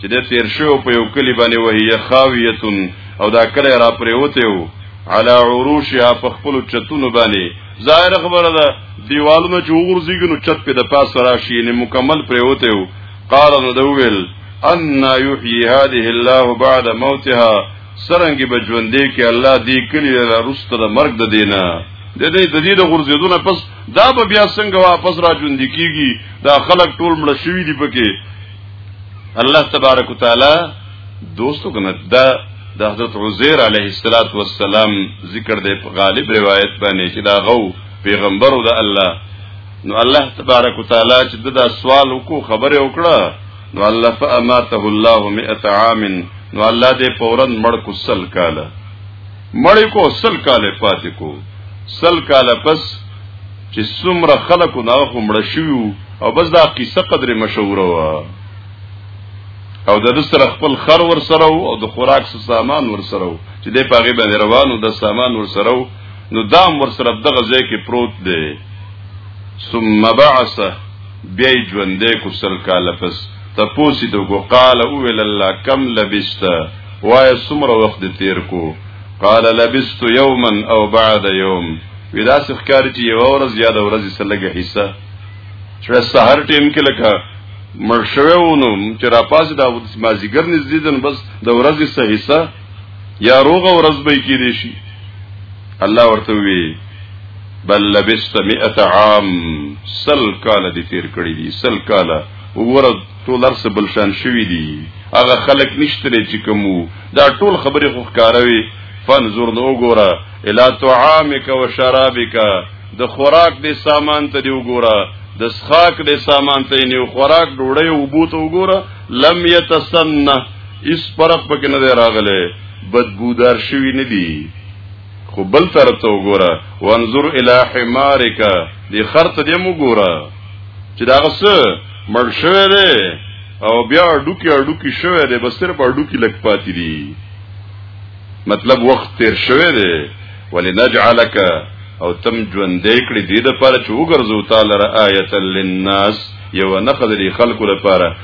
Speaker 1: چې د تیر شو په یو کلی باندې وهي خاویه او دا کلی را پریوته وو علی عروشها په خپل چتونو باندې ظاهر خبره ده دیوالونه چې وګرځيږي نو چت په د پاس راشي نه مکمل پریوته وو قال نو دویل ان یحیی هذه الله بعد موتها سرنګي بجوندې کې الله دې کلی را رسته د مرګ د دینه د دې د دې د غرزیدونه پس دا به بیا څنګه واپس را ژوند کیږي دا خلک ټول مړ شوی دی پکې الله تبارک وتعالى دوستو کنه دا د حضرت عزیر علیه الصلاۃ والسلام ذکر دی په غالب روایت باندې چې دا غو پیغمبر او د الله نو الله تبارک وتعالى چې دا سوال وکړو خبره وکړه نو الله فاماته الله 100 عام نو الله دې پورن مړ کو سل کاله مړی کو سل کاله پاتې کو سل کاله پس چې څومره خلکو نه خو مړ شو او بس دا قصه قدر مشهوره و او د سره خپل خر ور سره او د خوراک سره سامان ور سره چې د پاغي باندې روانو د سامان ور سره نو دام ور سره دغه ځای کې پروت دی ثم بعثه بیا یې ژوندی کو سل کاله پس تپوس یې وکړو قال وویل الله کم لبست وایه څومره وخت دې تیر کو قال لبست یوما او بعد یوم وی داسې ښکاري چې یوه ورځ یا د ورځې څه لږه حصه چې سهار ټیم کې لکه مړ شوی و نو چې راپاسې د مازیګر نږدې ده نو بس د ورځې څه حصه یا روغه ورځ به کې دي شي الله ورته وی بل لبست 100 عام سل کال دي تیر کړی دي سل کال وګوره ټول ارس بل شان شوی دي هغه خلک نشته چې کومو دا ټول خبره خو ښکاروي فنظر نو وګوره الا طعامک و شرابک د خوراک د سامان ته دی وګوره د سخاک د سامان ته نه خوراک ډوړی او بوت وګوره لم یتسنه اس فرق پکې نه دی راغلی بدبودار شوی نه دی خو بل طرف ته وګوره وانظر الی حمارک دی خرته دې مو ګوره چې دا غس مړ شوی دی او بیا ډوکی ډوکی شوی دی بس صرف ډوکی لګ پاتې دی مطلب وخت تیر شوی دی ولنجعلک او تم ژوندې کړې دې د پاره چې وګرځو تعالی را آیت للناس یو نه خدای خلکو لپاره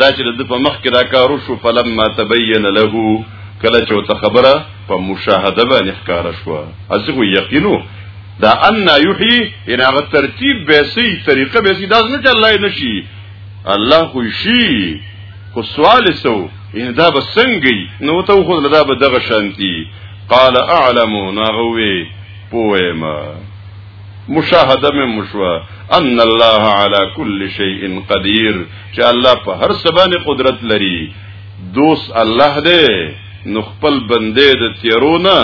Speaker 1: دا چې د په مخ کې دا کار وشو فلما تبين له کله چې وته خبره په مشاهده باندې ښکار شو اسغه یقینو دا ان یحیی ان هغه ترتیب به سي طریقه به سي دا نه چې الله نشي الله خو شي خو سوال سو ان دا به څنګه نو ته خو دا به دغه شانتي قال اعلم ناغوي پوهه ما مشاهده مې مشوا ان الله على كل شيء قدير چې الله په هر څه باندې قدرت لري دوست الله دې نو خپل بندې د تیرونه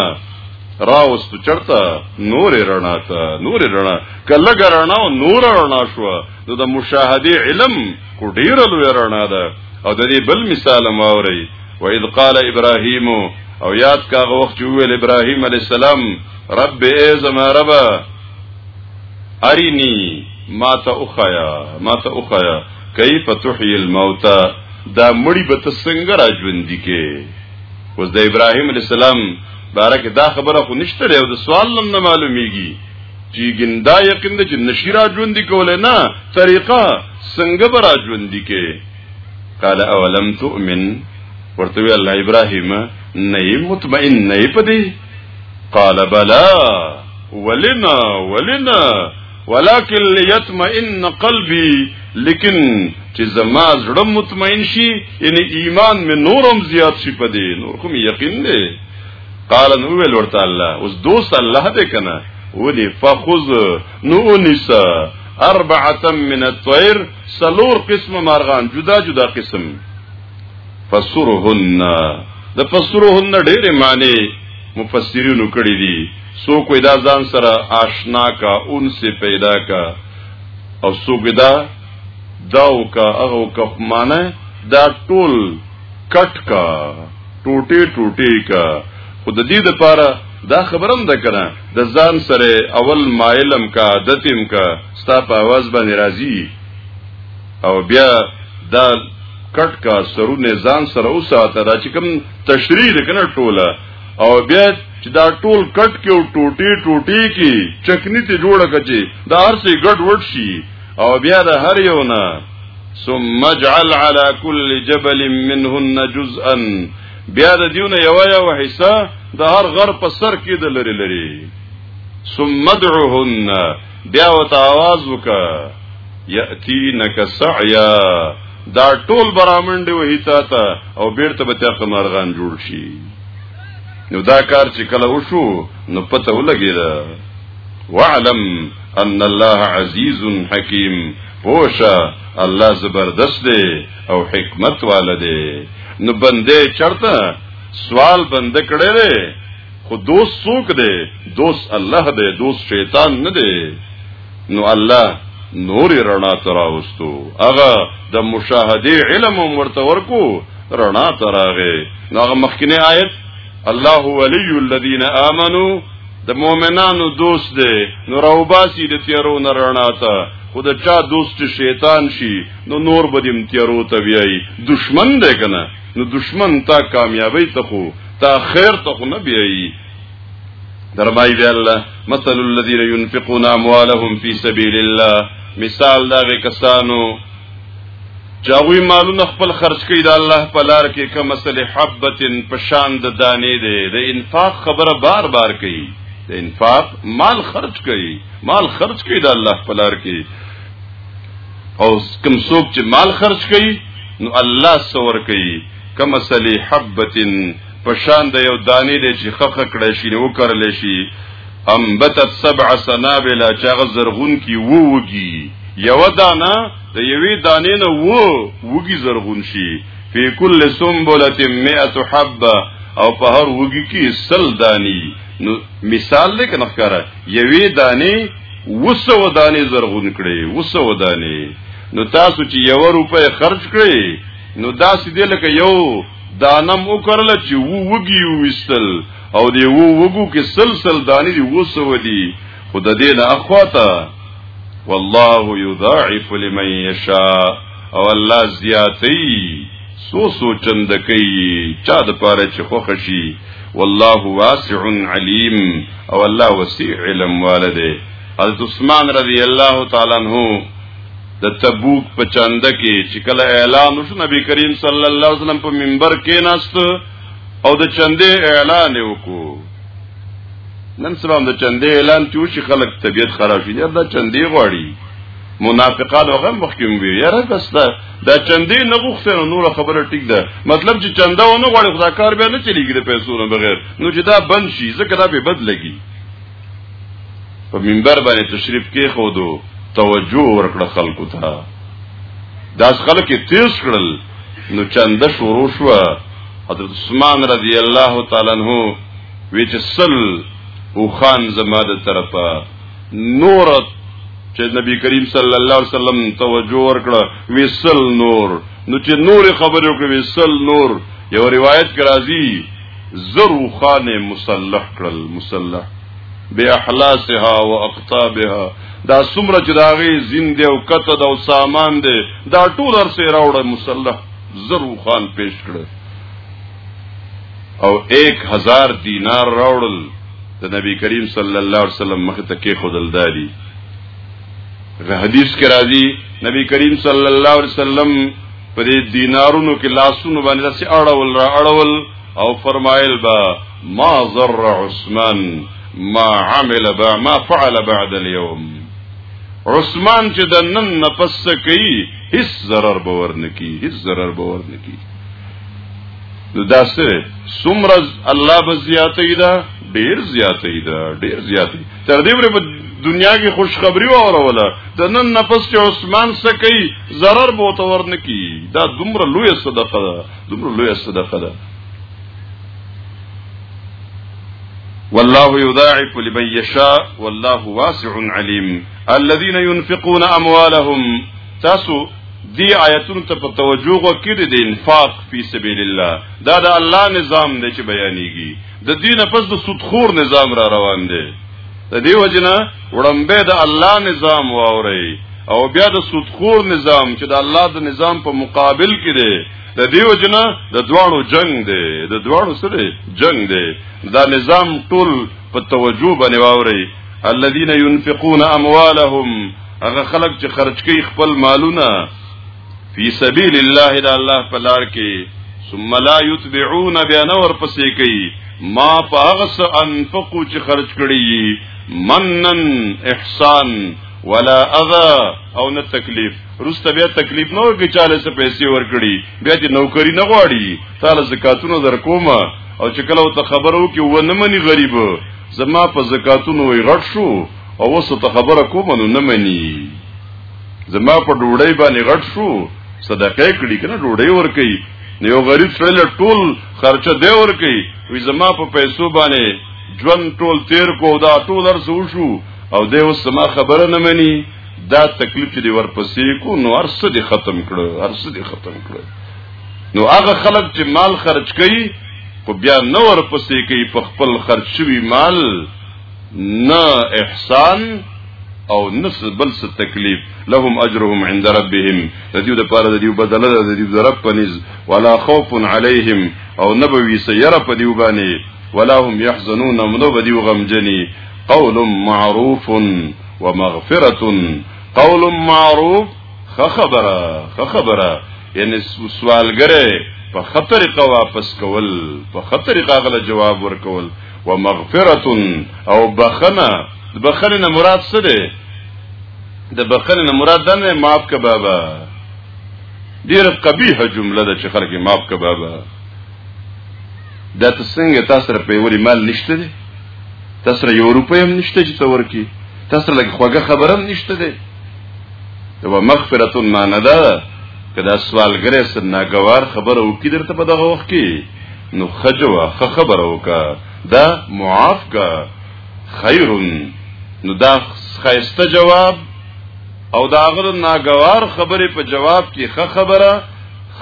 Speaker 1: راوست چرته نور رڼا ته نور رڼا کله رڼا او نور رڼا شو د مشاهده علم کو ډیر لوی رڼا ده او د دې بل مثال ماوري واذ قال ابراهيم او یاد کاغه وخت ویل ابراهيم عليه السلام رب ای زما رب ارینی ما ته اوخیا ما ته اوخیا کیف تحیی الموت دا مړی به تسنګ را ژوند دي کې اوس د ابراهیم علی السلام بارک دا خبره خو نشته دی او د سوال لم نه معلومیږي چې ګندا یقین د نشی را ژوند دي کول نه طریقه څنګه به را ژوند دي کې قال اولم تؤمن ورته وی الله ابراهیم نه مطمئن نه پدی قال بلا ولنا ولنا ولكن ليطمئن قلبي لیکن چې زما زړه مطمئن شي یعنی ایمان می نورم زیات شي په دې نور کوم یقین دی قال نو ویل ورته الله اوس دوست الله دې کنه ولي فخذ نو انسا اربعه من الطير سلور قسم مارغان جدا جدا قسم فسرهن د فسرهن ډېر معنی مفسرینو کړی دي سو کوی دا ځان سره آشنا کا اون سے پیدا کا او سو کوی دا داو کا هغه کا معنی دا ټول کټ کا ټوټه ټوټه کا خود دې د پاره دا خبرم ده کنه د ځان سره اول مایلم کا عادتم کا ستا په आवाज باندې راضی او بیا دا کټ کا سرونه ځان سره اوساته دا چې کوم تشریح کنه ټوله او بیا چې دا ټول کټ کې او ټوټي ټوټي کې چکنی ته جوړه کچي دا هر څه ګډ وډ شي او بیا د هر یو نه ثم اجعل على كل جبل منهن جزءا بیا د دیونه یو یو حصہ د هر غر په سر کې د لری لری ثم ادعهن بیا وته आवाज وکا یاتی نک سعیا دا ټول برامنډي وهی تا ته او بیرته به تاقه مرغان جوړ شي نو دا کار چې کله وشو نو پته ولګیدا واعلم ان الله عزیز حکیم پوشا الله زبردست دی او حکمت والده نو بنده چرته سوال بنده کړي خو دوست څوک دی دوست الله دی دوست شیطان نه دی نو الله نور رڼا تراوستو هغه د مشاهده علم ورته ورکو رڼا تراغه نو هغه مخکنی آیت الله ولی الذین آمنو د مؤمنانو دوست دی نو راوباسي د تیارو نه رڼا ته خو د چا دوست شیطان شي نو نور بدیم تیارو ته بیایي دشمن دی کنه نو دشمن تا کامیابی ته خو تا خیر ته خو نه بیایي درمای بیا الله مثل الذين ينفقون اموالهم في سبيل الله مثال دا کسانو چاوی مالونه خپل خرج کړي د الله په لار کې کوم مثل حبتن پشان د دانې دی د انفاق خبره بار بار کوي د انفاق مال خرج کوي مال خرج کوي د الله په لار کې او کم څوک چې مال خرج کوي نو الله سور کوي کما سلی حبتن پشان د یو دانی دی چې خخ کړی شي نو کرل شي انبتت سبع سنابل چاغ زرغون کی وو وږي یو دانه د یوې دانې نه وو وږي زرغون شي فی کل سنبلۃ 100 حبه او په هر وږي کې سل دانی نو مثال دې کنه ښکارا یوې دانې وسو دانې زرغون کړي وسو دانې نو تاسو چې یو روپې خرج کړئ نو دا سیده لکه یو دانم وکړل چې وو وګي وستل او دی وو وګو کې سلسل دانی دی وسو دی خود دې نه اخواته والله یضاعف لمن یشاء او الله زیاتی سو سو چند کوي چا د پاره چې خوښ شي والله واسع علیم او الله وسیع علم والده حضرت عثمان رضی الله تعالی عنہ د تبوک په چنده کې چې کله اعلان وشو نبی کریم صلی الله علیه وسلم په منبر کې ناست او د چندې اعلان وکړو نن سبا د چندې اعلان چې وشي خلک طبیعت خراب شي دا چندې غواړي منافقان هغه مخکې وي یاره بس دا دا چندې نه غوښته نور خبره ټیک ده مطلب چې چنده ونه غواړي خدا کار به نه چلیږي د پیسو نه بغیر نو چې دا بند شي ځکه دا به بد لګي په منبر باندې تشریف کې خو دو توجه ورکړه خلکو ته دا خلک تیز کړل نو چند شروع شو حضرت عثمان رضی الله تعالی عنہ وی چې سل او خان زما د طرفه نور چې نبی کریم صلی الله علیه وسلم توجه ورکړه وسل نور نو چې نور خبرو کې وسل نور یو روایت کې راځي زر اوښانې مسلح کړل مسلح بی احلاسها و اقطابها دا سمره چې داغه زین دی او کته دا سامان دی دا ټول ارسه راوړه مسلح زر اوښان پیش کړل او 1000 دینار راوړل د نبی کریم صلی الله علیه وسلم مخ ته کې خودل دادی په حدیث کې راځي نبی کریم صلی الله علیه وسلم پر دینارونو کې لاسونو باندې داسې اړول را اړول او فرمایل با ما ضر عثمان ما عمل با ما فعل بعد اليوم عثمان چې د نن نفس کوي هیڅ zarar باور نکي هیڅ zarar باور نکي نو دا سره سمرز الله بزیاتې دا ډیر زیاتې دا ډیر زیاتې تر دې پورې په دنیا کې خوشخبری اوروله د نن نفس چې عثمان سکی zarar بو ته ورنکی دا دومره لوی صدقه ده دومره لوی صدقه ده والله يضاعف لمن يشاء والله واسع عليم الذين ينفقون اموالهم تاسو دی آیتونو ته په توجه وکړئ د انفاق فی سبیل الله دا د الله نظام دی چې بیانېږي د دین پس د سودخور نظام را روان دی د دې وجنه وړمبه د الله نظام واوري او بیا د سودخور نظام چې د الله د نظام په مقابل کې دی د دې وجنه د دواړو جنگ دی د دواړو سره جنگ دی دا نظام ټول په توجه باندې واوري الذين ينفقون اموالهم هغه خلک چې خرج کوي خپل مالونه فی سبیل الله دا الله په لار کې ثم لا یتبعون بیا نور پسې کوي ما پاغس انفقو چې خرج کړی منن احسان ولا اذا او نه تکلیف روسته بیا تکلیف نه ورګی چاله څه پیسې ورکړي بیا دې نوکری نه غواړي تعالی زکاتونو در کومه او چې کله ته خبرو کې و نه مني غریب زما په زکاتونو وي غټ شو او وسو ته خبره کوم نو نه مني زما په ډوډۍ باندې غټ شو صدقه کړي کنه ډوډۍ ور کوي یو غریب سره له ټول خرچه دی ور کوي وي زما په پیسو باندې ژوند ټول تیر کو دا ټول ارسو شو او دی اوس زما خبره نه مني دا تکلیف چې دی ورپسې کو نو ارسه دی ختم کړو ارسه دی ختم کړو نو هغه خلک چې مال خرج کوي خو بیا نور پسې کوي په خپل خرج شوی مال نه احسان او نس بل څه تکلیف لهم اجرهم عند ربهم د دې لپاره د دې بدله د دې رب پنيز ولا خوف عليهم او نبوي سيره په دې باندې ولا هم يحزنون منو بدی غمجني قول معروف ومغفرة قول معروف خبره خبره یعنی سوالګره په خطرې کا واپس کول په خطرې کا غل جواب ورکول ومغفرت او بخنه بخنه نه مراد څه دی د بخنه نه مراد دا نه معاف ک بابا ډیره قبیحه جمله ده چې خلک معاف ک بابا دا څنګه تاسو سره په وری مال نشته دی تاسو سره یو روپۍ هم نشته چې تور کی تاسو سره لږ خوږه خبره هم نشته دی دا مغفرت معنا ده کدا سوالګره سره ناګوار خبره وکړي درته په دغه وخت کې نو خجوا خ خبره وکا دا معاف کا خیر نو دا خیسته جواب او دا غره ناګوار خبره په جواب کې خ خبره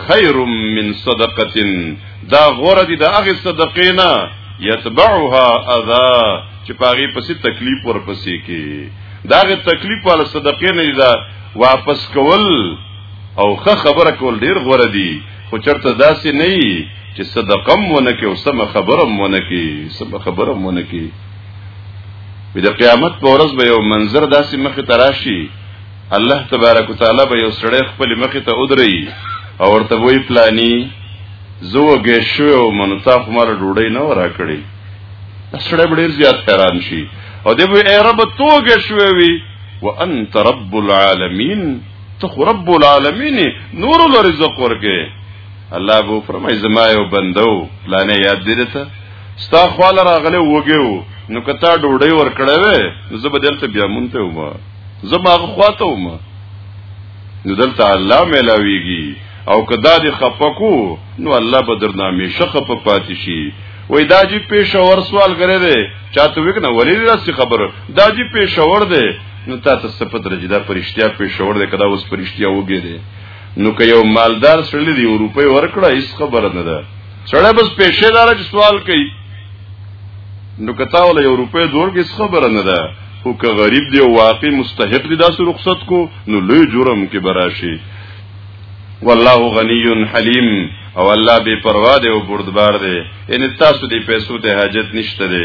Speaker 1: خیر من صدقه دا غره دي د هغه صدقې نه یتبعها اذا چې پاغي پسې تکلیف ورپسې کې دا غره تکلیف والا صدقې نه دا واپس کول او خه خبره کول ډیر غوړه دي خو چرته داسې نه یي چې صدقه مونږ کې او سم خبره مونږ کې سم خبره مونږ کې په د قیامت په ورځ به یو منظر داسې مخ ته راشي الله تبارک وتعالى به یو سړی خپل مخ ته ودري او ورته وی پلاني زو وګې شو او منتا خو مر ډوډۍ نه ورا کړی سړی ډیر زیات حیران شي او دی به ای رب توګه شوی وي وانت رب العالمین ته خو رب العالمین نور له رزق ورکې الله بو فرمای زما یو بندو لانه یاد دې ته ستا خپل راغله وګیو نو کته ډوډۍ ور کړې وې زه به دلته بیا مونته ومه زما خواته ومه نو دلته الله ملاویږي او کدا دې خپکو نو الله به درنه همیشه خپ پاتې شي وای دا جی پېښور سوال غره دی چاته وګنه ولې داسې خبره دا جی پېښور دی نو تاسو څه په درجه دا پرشتیا پېښور دی کدا اوس پرشتیا وګی دی نو که یو مالدار سړی دی روپۍ ورکړه هیڅ خبره نه ده سړی بس پېښې دار چې سوال کوي نو کتا ول یو روپۍ دور کې خبره نه ده او که غریب دی او واقعي مستحق دی داسې رخصت کو نو لوی جرم کې براشي والله غنی حلیم او الله بے پروا دی او بردبار دی ان تاسو دی پیسو ته حاجت نشته دی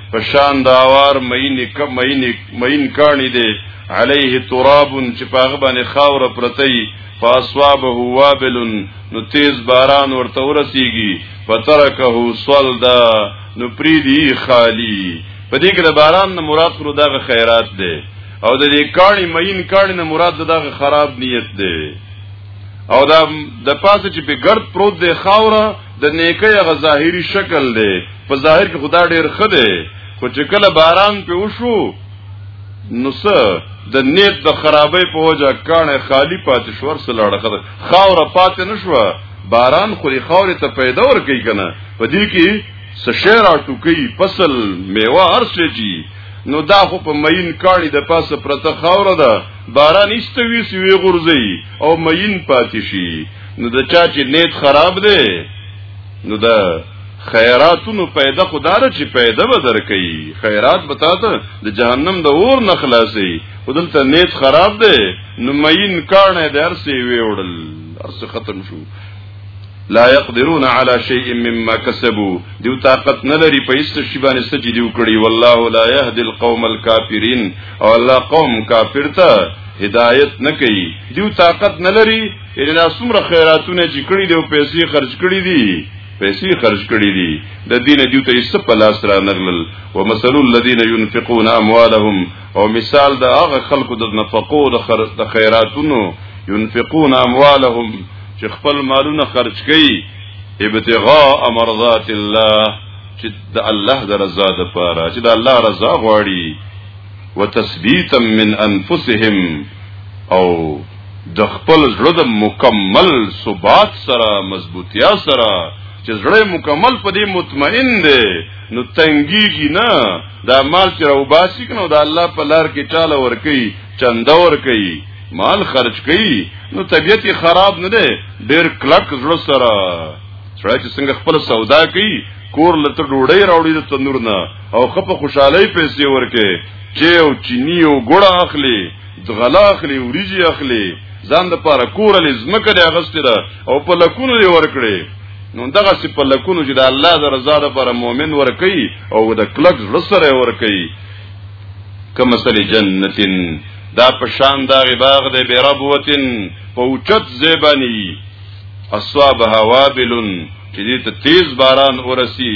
Speaker 1: په شان د اوار مین ک مین مین کانی دی علیه تراب چې پاغه باندې خاور پرتی فاسوابه وابل نو تیز باران ورته ورسیږي فترکه صلدا نو پریدي خالی په دې کې د باران نه مراد خو دغه خیرات دی او د دې کاڼي مین کاڼي نه مراد دغه خراب نیت دی او دا د پاسه چې په ګرد پروت دی خاوره د نیکه هغه ظاهری شکل دی په ظاهر کې خدا ډیر ښه دی خو چې کله باران په وشو نو څه د نیت د خرابې په وجه کانه خالی پاتې شو ور سلاړه خد خاور پاتې نشو باران خوري خاورې ته پیدا ور کوي کنه په دې کې سشیر اټوکی فصل میوه ارسه جی نو دا خو په مین کاڼي د پاسه پرته خاور ده باران ایستوي سی وی غورځي او مین پاتې شي نو د چا چې نیت خراب دی نو د خیراتونو پیدا خدار چې پیدا به درکې خیرات بتا ته د جهنم د اور نه خلاصي ودلته نیت خراب دی نو مین کانه درسي ویوړل ارس ختم شو لا يقدرون على شيء مما كسبوا دیو طاقت نه لري په هیڅ شی باندې سچ دیو کړی والله لا يهدي القوم الكافرين او الله قوم کافر ته هدایت نه کوي دیو طاقت نه لري یعنی دا څومره خیراتونه چې کړی دی او پیسې خرج کړی دي پیسې خرج کړی دي د دین دیو ته یې په لاس را نغلل ومثل الذين ينفقون اموالهم او مثال د هغه خلکو د نفقو د خرج د خیراتونو ينفقون اموالهم چې خپل مالونه خرج کوي ابتغاء مرضات الله چې د الله د رضا د پاره چې د الله رضا غواړي وتثبیتا من انفسهم او د خپل زړه د مکمل ثبات سره مضبوطیا سره چې زړه مکمل په دې مطمئن دی نو تنګیږي نه دا مال چې راو باسي کنه دا الله په لار کې چاله ور کوي چنده ور کوي مال خرج کوي نو طبیعت خراب نه دی ډیر کلک زړه سره سره چې څنګه خپل سودا کوي کور لته ډوړی راوړي د تنور نه او خپ خوشحالي پیسې ورکه چې او چینی او ګړه اخلي غلا اخلي وریجی اخلي ځان د پاره کور لې زمکه دی اغستې ده او په لکونو دی ورکړي نو دغه سی په لکونو چې د الله د رضا لپاره مؤمن ورکي او د کلک رسره ورکي کما سل جنتن دا په شان دا باغ دی به ربوتن په اوچت زیبانی اصحاب هوابلن چې دې ته تیز باران ورسی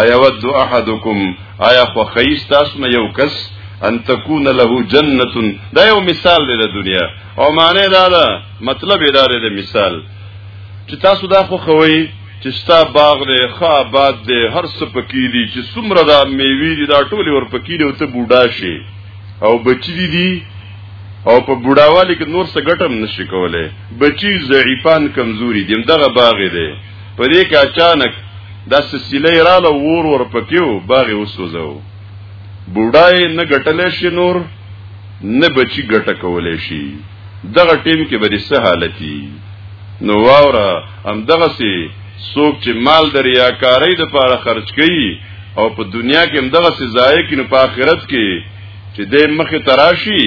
Speaker 1: ایا ود احدکم ایا خو خیس تاسو نه یو کس ان تکون له جنته دا یو مثال دی د دنیا او معنی دا ده مطلب یې دا دی د مثال چې تاسو دا خو خوي چې ستا باغ دی ښه آباد دی هر څه پکې دي چې څومره دا میوې دي دا ټولې ور پکې دي او ته بوډا شي او بچی دي دي او په بوډاوالي کې نور څه ګټم نشي کولای بچی ضعیفان کمزوري دي دغه باغ دی په دې کې اچانک دا سلسله رااله ور ور پکیو باغ وسوځو بوډای نه ګټل شي نور نه بچی ګټه کولې شي دغه ټیم کې به څه حالتي نو واوره هم دغه سي څوک چې مال د ریاکاری د پاره خرج کوي او په دنیا کې هم دغه سي ضایع کینو په آخرت کې چې د مخه تراشي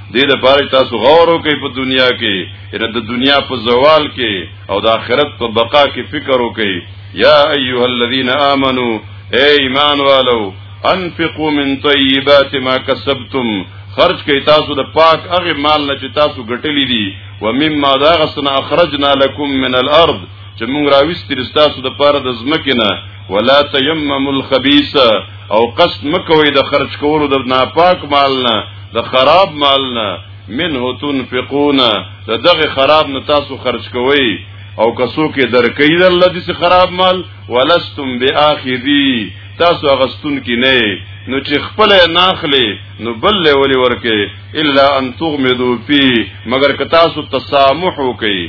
Speaker 1: دې لپاره تاسو غور وکړئ په دنیا کې ان د دنیا په زوال کې او د آخرت په بقا کې فکر وکړئ یا ایها الذین آمنو اے ایمان والو انفقوا من طیبات ما کسبتم خرج کئ تاسو د پاک هغه مال نه چې تاسو ګټلې دي و مما دا غسنا اخرجنا لكم من الارض چې موږ راوستي تاسو د پاره د زمکه نه ولا تیمموا الخبيث او قصد مکوئ د خرج کولو د ناپاک مال نه د خراب مال نه منه تنفقون د دغه خراب نه تاسو خرج کوئ او کسو کې درکې در لدی سي خراب مال ولستم باخذي تاسو اغستون کې نه نو چې خپل ناخلي نو بل له ولي ورکه الا ان تغمدو فی مگر که تاسو تسامح وکي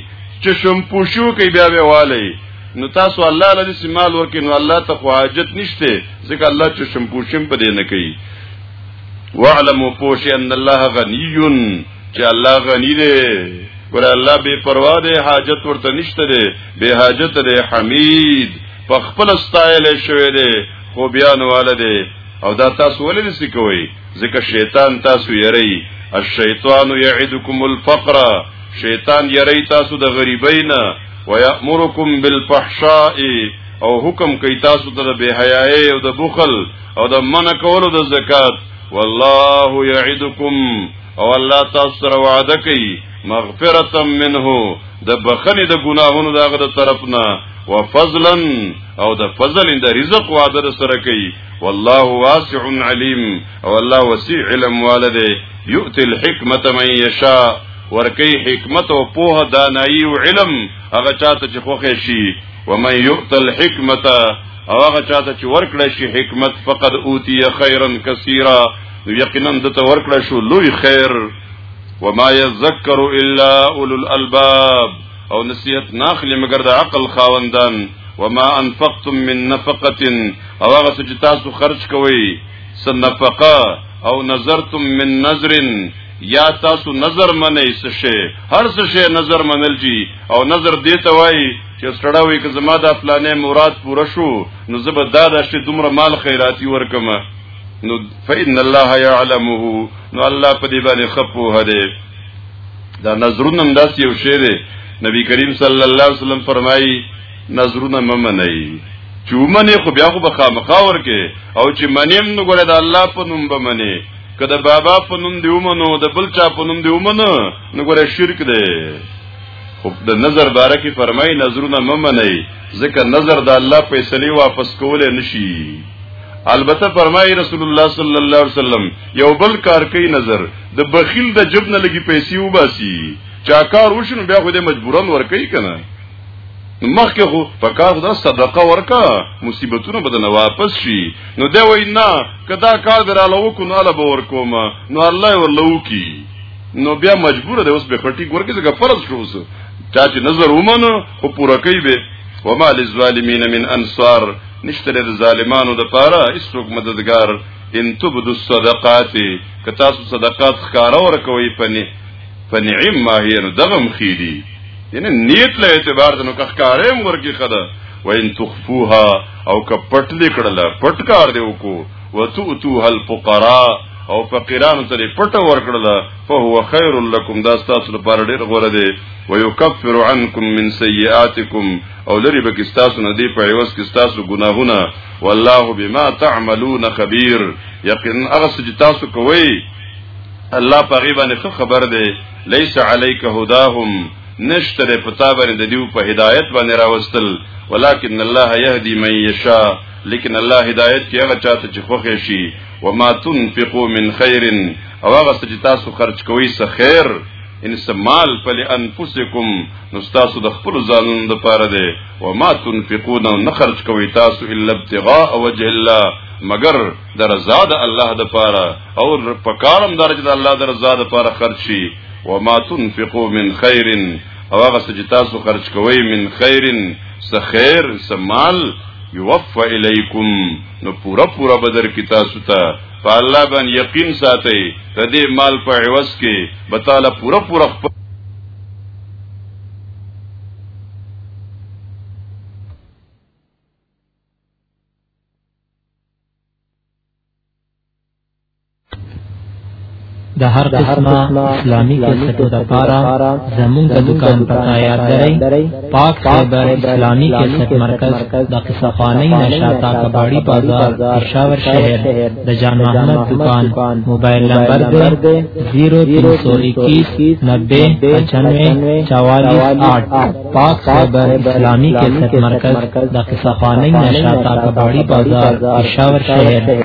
Speaker 1: چې شم پوشو کې بیا به والی نو تاسو الله لدی سي مال ورکه نو الله ته خواجت نشته ځکه الله چې شم پوشم پدې نه کوي واعلموا پوش ان الله غنی چې الله غنی دی ګور الله بے پروا دی حاجت ورته نشته دی بے حاجت دی حمید په خپل ستایل شوی دی خو بیان والده او دا تاسو ولې نسی کوي ځکه شیطان تاسو یری الشیطان یعدکم الفقر شیطان یری تاسو د غریبینا ويأمركم بالفحشاء او حکم کوي تاسو ته د بے حیاي او د بخل او د منع کولو د زکات والله یعدکم او الله تاسو سره وعده کوي مغفرتا منه د بخنی د ګناهونو دغه د طرفنا وفضلا او د فضل د رزق وعده سره کوي والله واسع علیم او الله وسیع علم والده یؤتی الحکمت من یشاء ورکی حکمت او پوه دانایی او علم هغه چاته چې خوښ شي ومن یؤت الحکمت او هغه چاته چې ورکړی شي حکمت فقد اوتی خیرا کثیرا یقینا د ته ورکړی شو لوی خیر وما یذکر الا اولو الالباب او نصیحت ناخلی مگر د عقل خاوندان وما انفقتم من نفقه او هغه چې تاسو خرج کوئ سنفقه او نظرتم من نظر یا تاسو نظر منئ څه شي هر څه شي نظر منل جی او نظر دیته وای چې سړی وي که زما دا پلانې مراد پوره شو نو زه به دا داشتې دومره مال خیراتي ورکم نو فإن الله يعلمه نو الله په دې باندې خپو هره دا نظرونه هم داسې یو شی دی نبی کریم صلی الله علیه وسلم فرمایي نظرونه ممنئ چې ومنې خو بیا خو به خامخا ورکې او چې منیم نو ګوره د الله په نوم به منې که د بابا په نوم دی ومنو د بل چا په نوم دی ومنو نو ګوره شرک دی خو د نظر باره کې فرمای نظرونه ممنئ ځکه نظر د الله فیصله واپس کولای نشي البته فرمای رسول الله صلی الله علیه وسلم یو بل کار کوي نظر د بخیل د جبن لګي پیسې وباسي چا کار وشنو بیا خو دې مجبورن ور کوي کنه مخکې خو په کار دا صدقه ورکا مصیبتونه به نه واپس شي نو دا وینا کدا کار دراله وکړو نو الله به ورکوم نو الله ورلو کی نو بیا مجبور دی اوس به پټی ګورګه ځکه فرض شو اوس چا چې نظر ومنو خو پوره کوي به وما للظالمین من انصار نشته د ظالمانو د پاره هیڅوک مددگار ان تبدو الصدقات که تاسو صدقات ښکارا ور کوي پني فنعم ما هي نو دغم خيدي یعنی نیت له اعتبار دنو که ښکارم ورکی خدا وان تخفوها او که پټ لیکړه پټ کار دی وکړو وتؤتوها الفقراء او فقیرانو ته پټه ورکړل فه هو خیر لکم دا تاسو لپاره ډیر غوړه دی ويكفر عنكم من سيئاتكم او لري به کې تاسو نه دی په عوض کې تاسو ګناهونه والله بما تعملون خبير یقین هغه چې تاسو کوي الله په غیبه نه خبر دی ليس عليك هداهم نشتر پتا باندې د دیو په هدایت باندې راوستل ولكن الله يهدي من يشاء لیکن الله هدایت کې هغه چاته چې خوښ شي وما تنفقوا من خير او هغه چې تاسو خرج کوئ څه خیر ان سمال فل انفسکم نو تاسو د خپل ځانونو لپاره دی و ما تنفقون نه خرج کوي تاسو الا ابتغاء وجه الله مگر د رضا د الله د پاره او په کارم درجه د الله د رضا د پاره خرج شي و ما تنفقو من خیر او هغه څه چې تاسو خرج کوئ من خیر څه خیر څه مال یوفى الیکم نو پورا پورا بدر کی تاسو ته په الله باندې یقین ساتئ د دې مال په عوض کې به تعالی پورا پورا خپل
Speaker 2: د هر قسمه اسلامي کیسټو د پاره زموږ د دکان پتا یاد درئ پاک خیبر اسلامي کیسټ مرکز د قصفانی نشاتا کباړی بازار پېښور شهر د جان محمد دکان موبایل نمبر دی 0321 90 95 448 پاک خیبر اسلامي کیسټ مرکز د قصفانی نشاتا کباړی بازار پېښور شهر